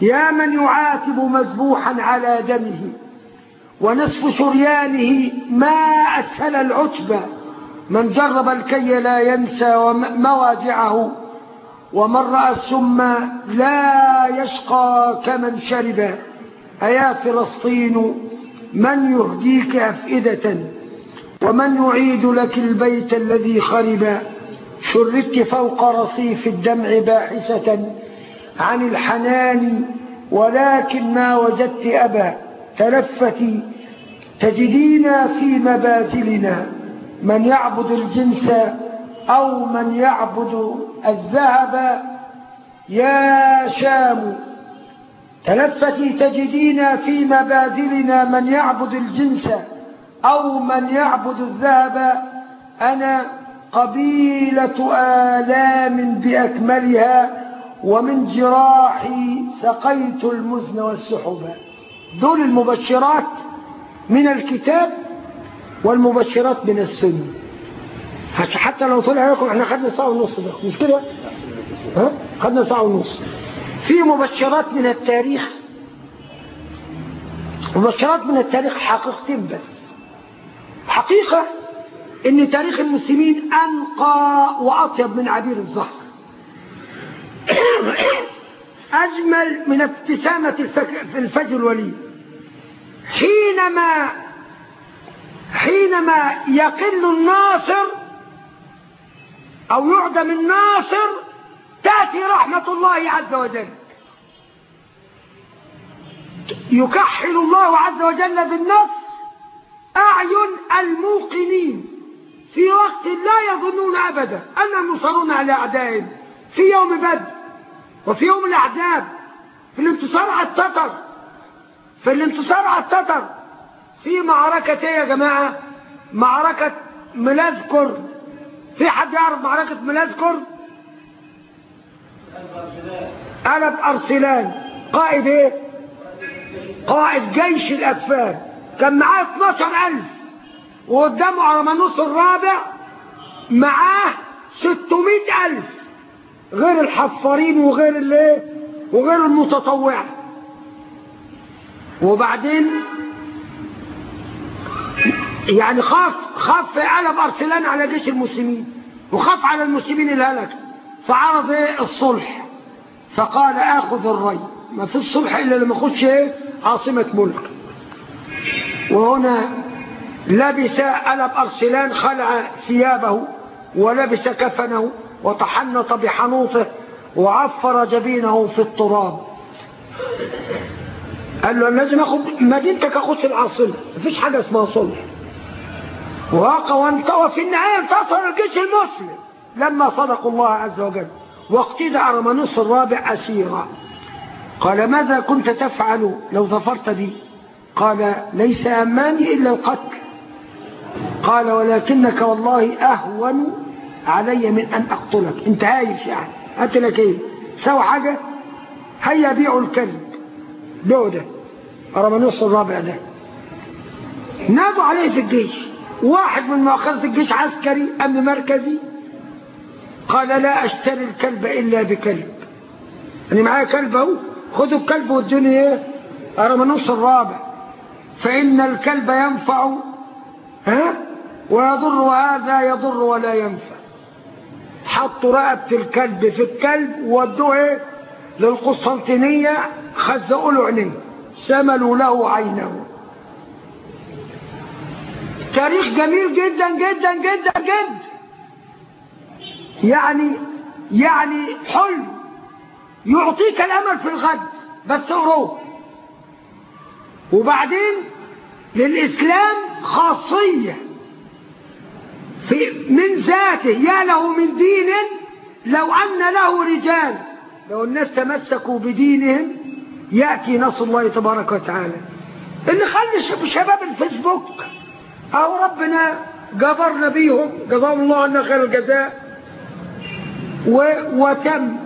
يا من يعاتب مذبوحا على دمه ونصف شريانه ما أسهل العتبة. من جرب الكي لا ينسى مواجعه ومن رأى السم لا يشقى كمن شرب. أيا فلسطين من يهديك أفئدة؟ ومن يعيد لك البيت الذي خرب؟ شردت فوق رصيف الدمع باحثة عن الحنان ولكن ما وجدت أبا تلفتي تجدين في مبادلنا من يعبد الجنس أو من يعبد الذهب يا شام تلفتي تجدين في مبادلنا من يعبد الجنس أو من يعبد الذهب. أنا قبيلة آلام بأكملها ومن جراحي سقيت المزن والسحب. دول المبشرات من الكتاب والمبشرات من السنة حتى لو طلع لكم إحنا خدنا ساعة ونص مش كده؟ ها؟ خدنا ساعة ونص. في مبشرات من التاريخ. مبشرات من التاريخ حقيقتين بس. حقيقة إن تاريخ المسلمين أنقى وأطيب من عبير الزهر. أجمل من ابتسامة الفجر الولي حينما حينما يقل الناصر أو يعدم الناصر تأتي رحمة الله عز وجل. يكحل الله عز وجل بالنص أعين الموقنين. في وقت لا يظنون أبدا أنهم ينصرون على أعدائهم. في يوم بدر وفي يوم الأحزاب في الانتصار على التتر في الانتصار على التتر. في معركة إيه يا جماعة؟ معركة ملازكر في حد يعرف معركة ملازكر قلب أرسلان. قائد إيه؟ قائد جيش الأكفان. كان معاه 12000 وقدامه عرمانوس الرابع معاه 600000 غير الحفارين وغير الإيه؟ وغير المتطوع وبعدين يعني خاف خاف قلب أرسلان على جيش المسلمين وخاف على المسلمين الهلك فعرض إيه الصلح فقال آخذ الري. ما في الصلح إلا لما اخدش إيه عاصمة ملك. وهنا لبس قلب أرسلان خلع ثيابه ولبس كفنه وتحنط بحنوطه وعفر جبينه في التراب. قال له لازم اخد مدينتك اخد في العاصمة. مفيش حاجة اسمها صلح. وقى وانتوى في النهاية انتصر الجيش المسلم. لما صدقوا الله عز وجل واقتدع رمانوس الرابع أسيرا. قال ماذا كنت تفعل لو ظفرت بي؟ قال ليس أماني إلا القتل. قال ولكنك والله أهون علي من أن أقتلك. انت عايش يعني قتلك إيه؟ سوى حاجة؟ هيا بيعوا الكلب. بيعوا ده رمانوس الرابع ده. نادوا عليه في الجيش. واحد من مؤخذة الجيش عسكري أمن مركزي؟ قال لا أشتري الكلب إلا بكلب. أنا معايا كلب أهو. خدوا الكلب وادوني إيه؟ أرمنوس الرابع. فإن الكلب ينفع ها؟ ويضر وهذا يضر ولا ينفع. حطوا رقبة الكلب في الكلب وودوه إيه؟ للقسطنطينية. خزقوا له عينيه سملوا له عينه تاريخ جميل جدا جدا جدا جدا. يعني يعني حلم يعطيك الأمل في الغد بس اقروه وبعدين للإسلام خاصية في من ذاته يا له من دين لو أن له رجال. لو الناس تمسكوا بدينهم يأتي نصر الله تبارك وتعالى. اللي خلي شباب الفيسبوك أو ربنا جبرنا بيهم جزاهم الله عنا خير الجزاء. و... وتم.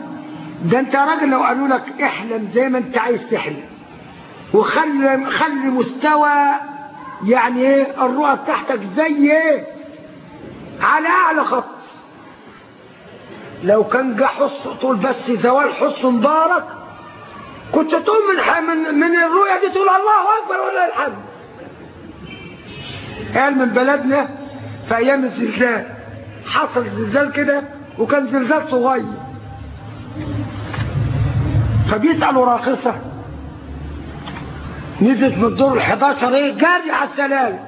ده أنت راجل لو قالوا لك احلم زي ما أنت عايز تحلم. وخلي خلي مستوى يعني إيه الرؤى بتاعتك زي إيه على أعلى خط. لو كان جه حص طول بس زوال حص مبارك كنت تقول من من من الرؤيا دي تقول الله أكبر ولا الحمد. قال من بلدنا في أيام الزلزال. حصل زلزال كده وكان زلزال صغير. فبيسألوا راقصة. نزلت من الدور ال11 إيه؟ جاري على السلام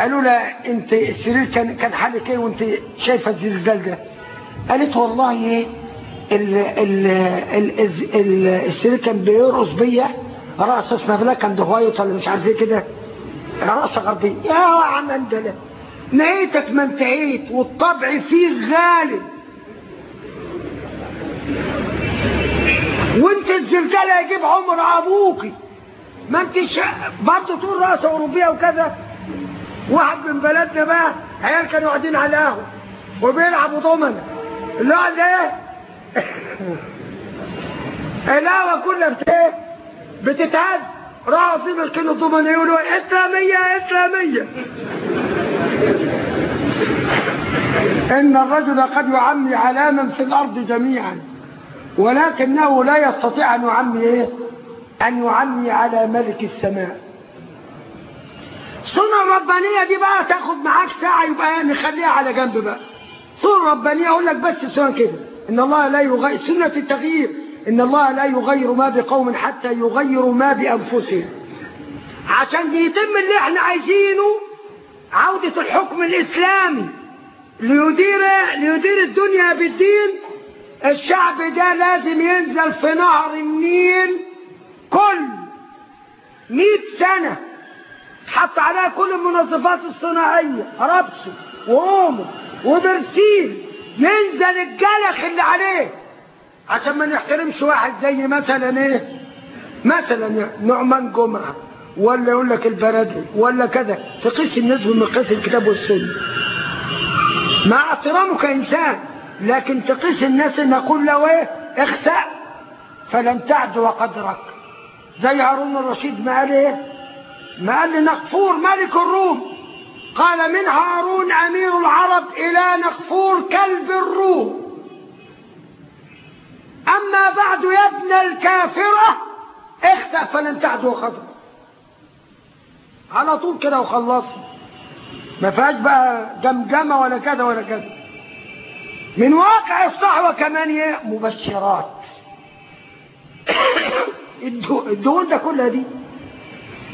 قالوا لها أنت السرير كان كان حالك إيه وأنت شايفة الزلزال ده. قالت والله إيه ال ال ال ال السرير كان بيرقص بيا رقصة اسمها بلا كان دهوايط ولا مش عارف إيه كده. رقصة غربية يا عم انت لا نهيتك ما انتهيت والطبع فيه غالب. وانت الزلزال يجيب عمر ابوكي ما انت برضه تقول رقصة أوروبية وكذا. واحد من بلدنا بقى عيال كانوا قاعدين على القهوة وبيلعبوا ضمنه اللعبه إيه القهوة كلها بت بتتهز. في مسكين الضمنه يقولوا إسلامية إسلامية. إن الرجل قد يعمي على في الأرض جميعا ولكنه لا يستطيع أن يعمي إيه؟ أن يعمي على ملك السماء. سنة ربانية دي بقى تاخد معاك ساعة يبقى نخليها على جنب بقى. سنة ربانية أقول لك بس سنة كده. إن الله لا يغير سنة التغيير. إن الله لا يغير ما بقوم حتى يغيروا ما بأنفسهم. عشان يتم اللي إحنا عايزينه عودة الحكم الإسلامي ليدير ليدير الدنيا بالدين الشعب ده لازم ينزل في نهر النيل كل مئة سنة حط عليها كل المنظفات الصناعية ربسه وأومه وبرسيل ينزل الجلخ اللي عليه. عشان ما نحترمش واحد زي مثلا إيه؟ مثلا نعمان جمعة ولا يقول لك البرادعي ولا كذا. تقيس الناس بمقياس الكتاب والسنة. مع احترامه كإنسان لكن تقيس الناس إن أقول له إيه؟ اخسأ فلن تعد وقدرك زي هارون الرشيد ما قال إيه؟ ما قال لنقفور ملك الروم. قال من هارون أمير العرب إلى نقفور كلب الروم. أما بعد يا ابن الكافرة اختأ فلن تعدو خطر على طول كده وخلصنا ما فيهاش بقى جمجمة ولا كذا ولا كذا. من واقع الصحوة كمان إيه مبشرات. الدول ده كلها دي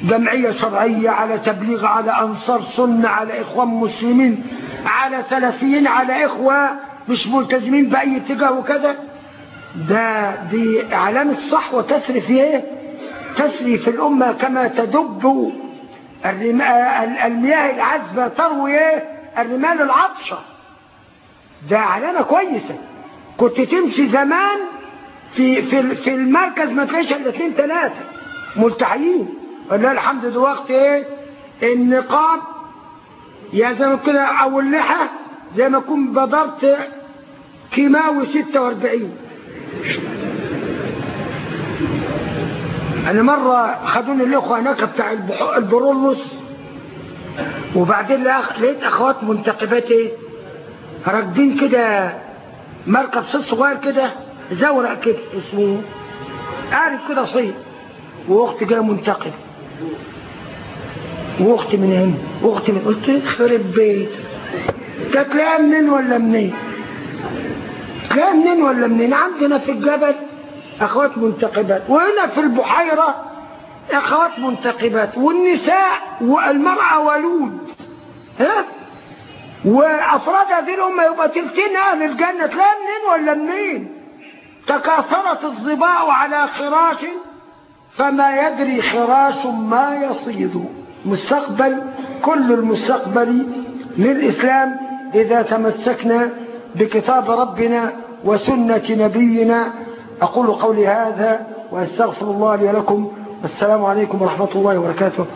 جمعية شرعية على تبليغ على أنصار سنة على إخوان مسلمين على سلفيين على إخوة مش ملتزمين بأي اتجاه وكذا. ده دي علامة صحوة تسري في إيه؟ تسري في الأمة كما تدب المياه العذبة تروي إيه؟ الرمال العطشة ده علامة كويسة. كنت تمشي زمان في في في المركز ما تلاقيش الا اثنين ثلاثة. ملتحيين. ولله الحمد دلوقتي إيه؟ النقاب. يا زي ما كده أو اللحى زي ما أكون بدرت كيماوي 46 أنا مرة خدوني الأخوة هناك بتاع البرولوس وبعدين لقيت أخوات منتقبات إيه راكبين كده مركب صيد صغير كده زورق كده اسمه عارف كده صيد وأختي جاية منتقبه وأختي من هنا وأختي من قلت يخرب بيت. تلاقيها منين ولا منين؟ تلاقيها منين ولا منين؟ عندنا في الجبل أخوات منتقبات وهنا في البحيرة أخوات منتقبات والنساء والمرأة ولود ها؟ وأفراد هذه الامة يبقى تلتين أهل الجنة تلاقيها منين ولا منين؟ تكاثرت الظباء على خراش فما يدري خراش ما يصيد. مستقبل كل المستقبل للإسلام إذا تمسكنا بكتاب ربنا وسنة نبينا. أقول قولي هذا وأستغفر الله لي ولكم. والسلام عليكم ورحمة الله وبركاته.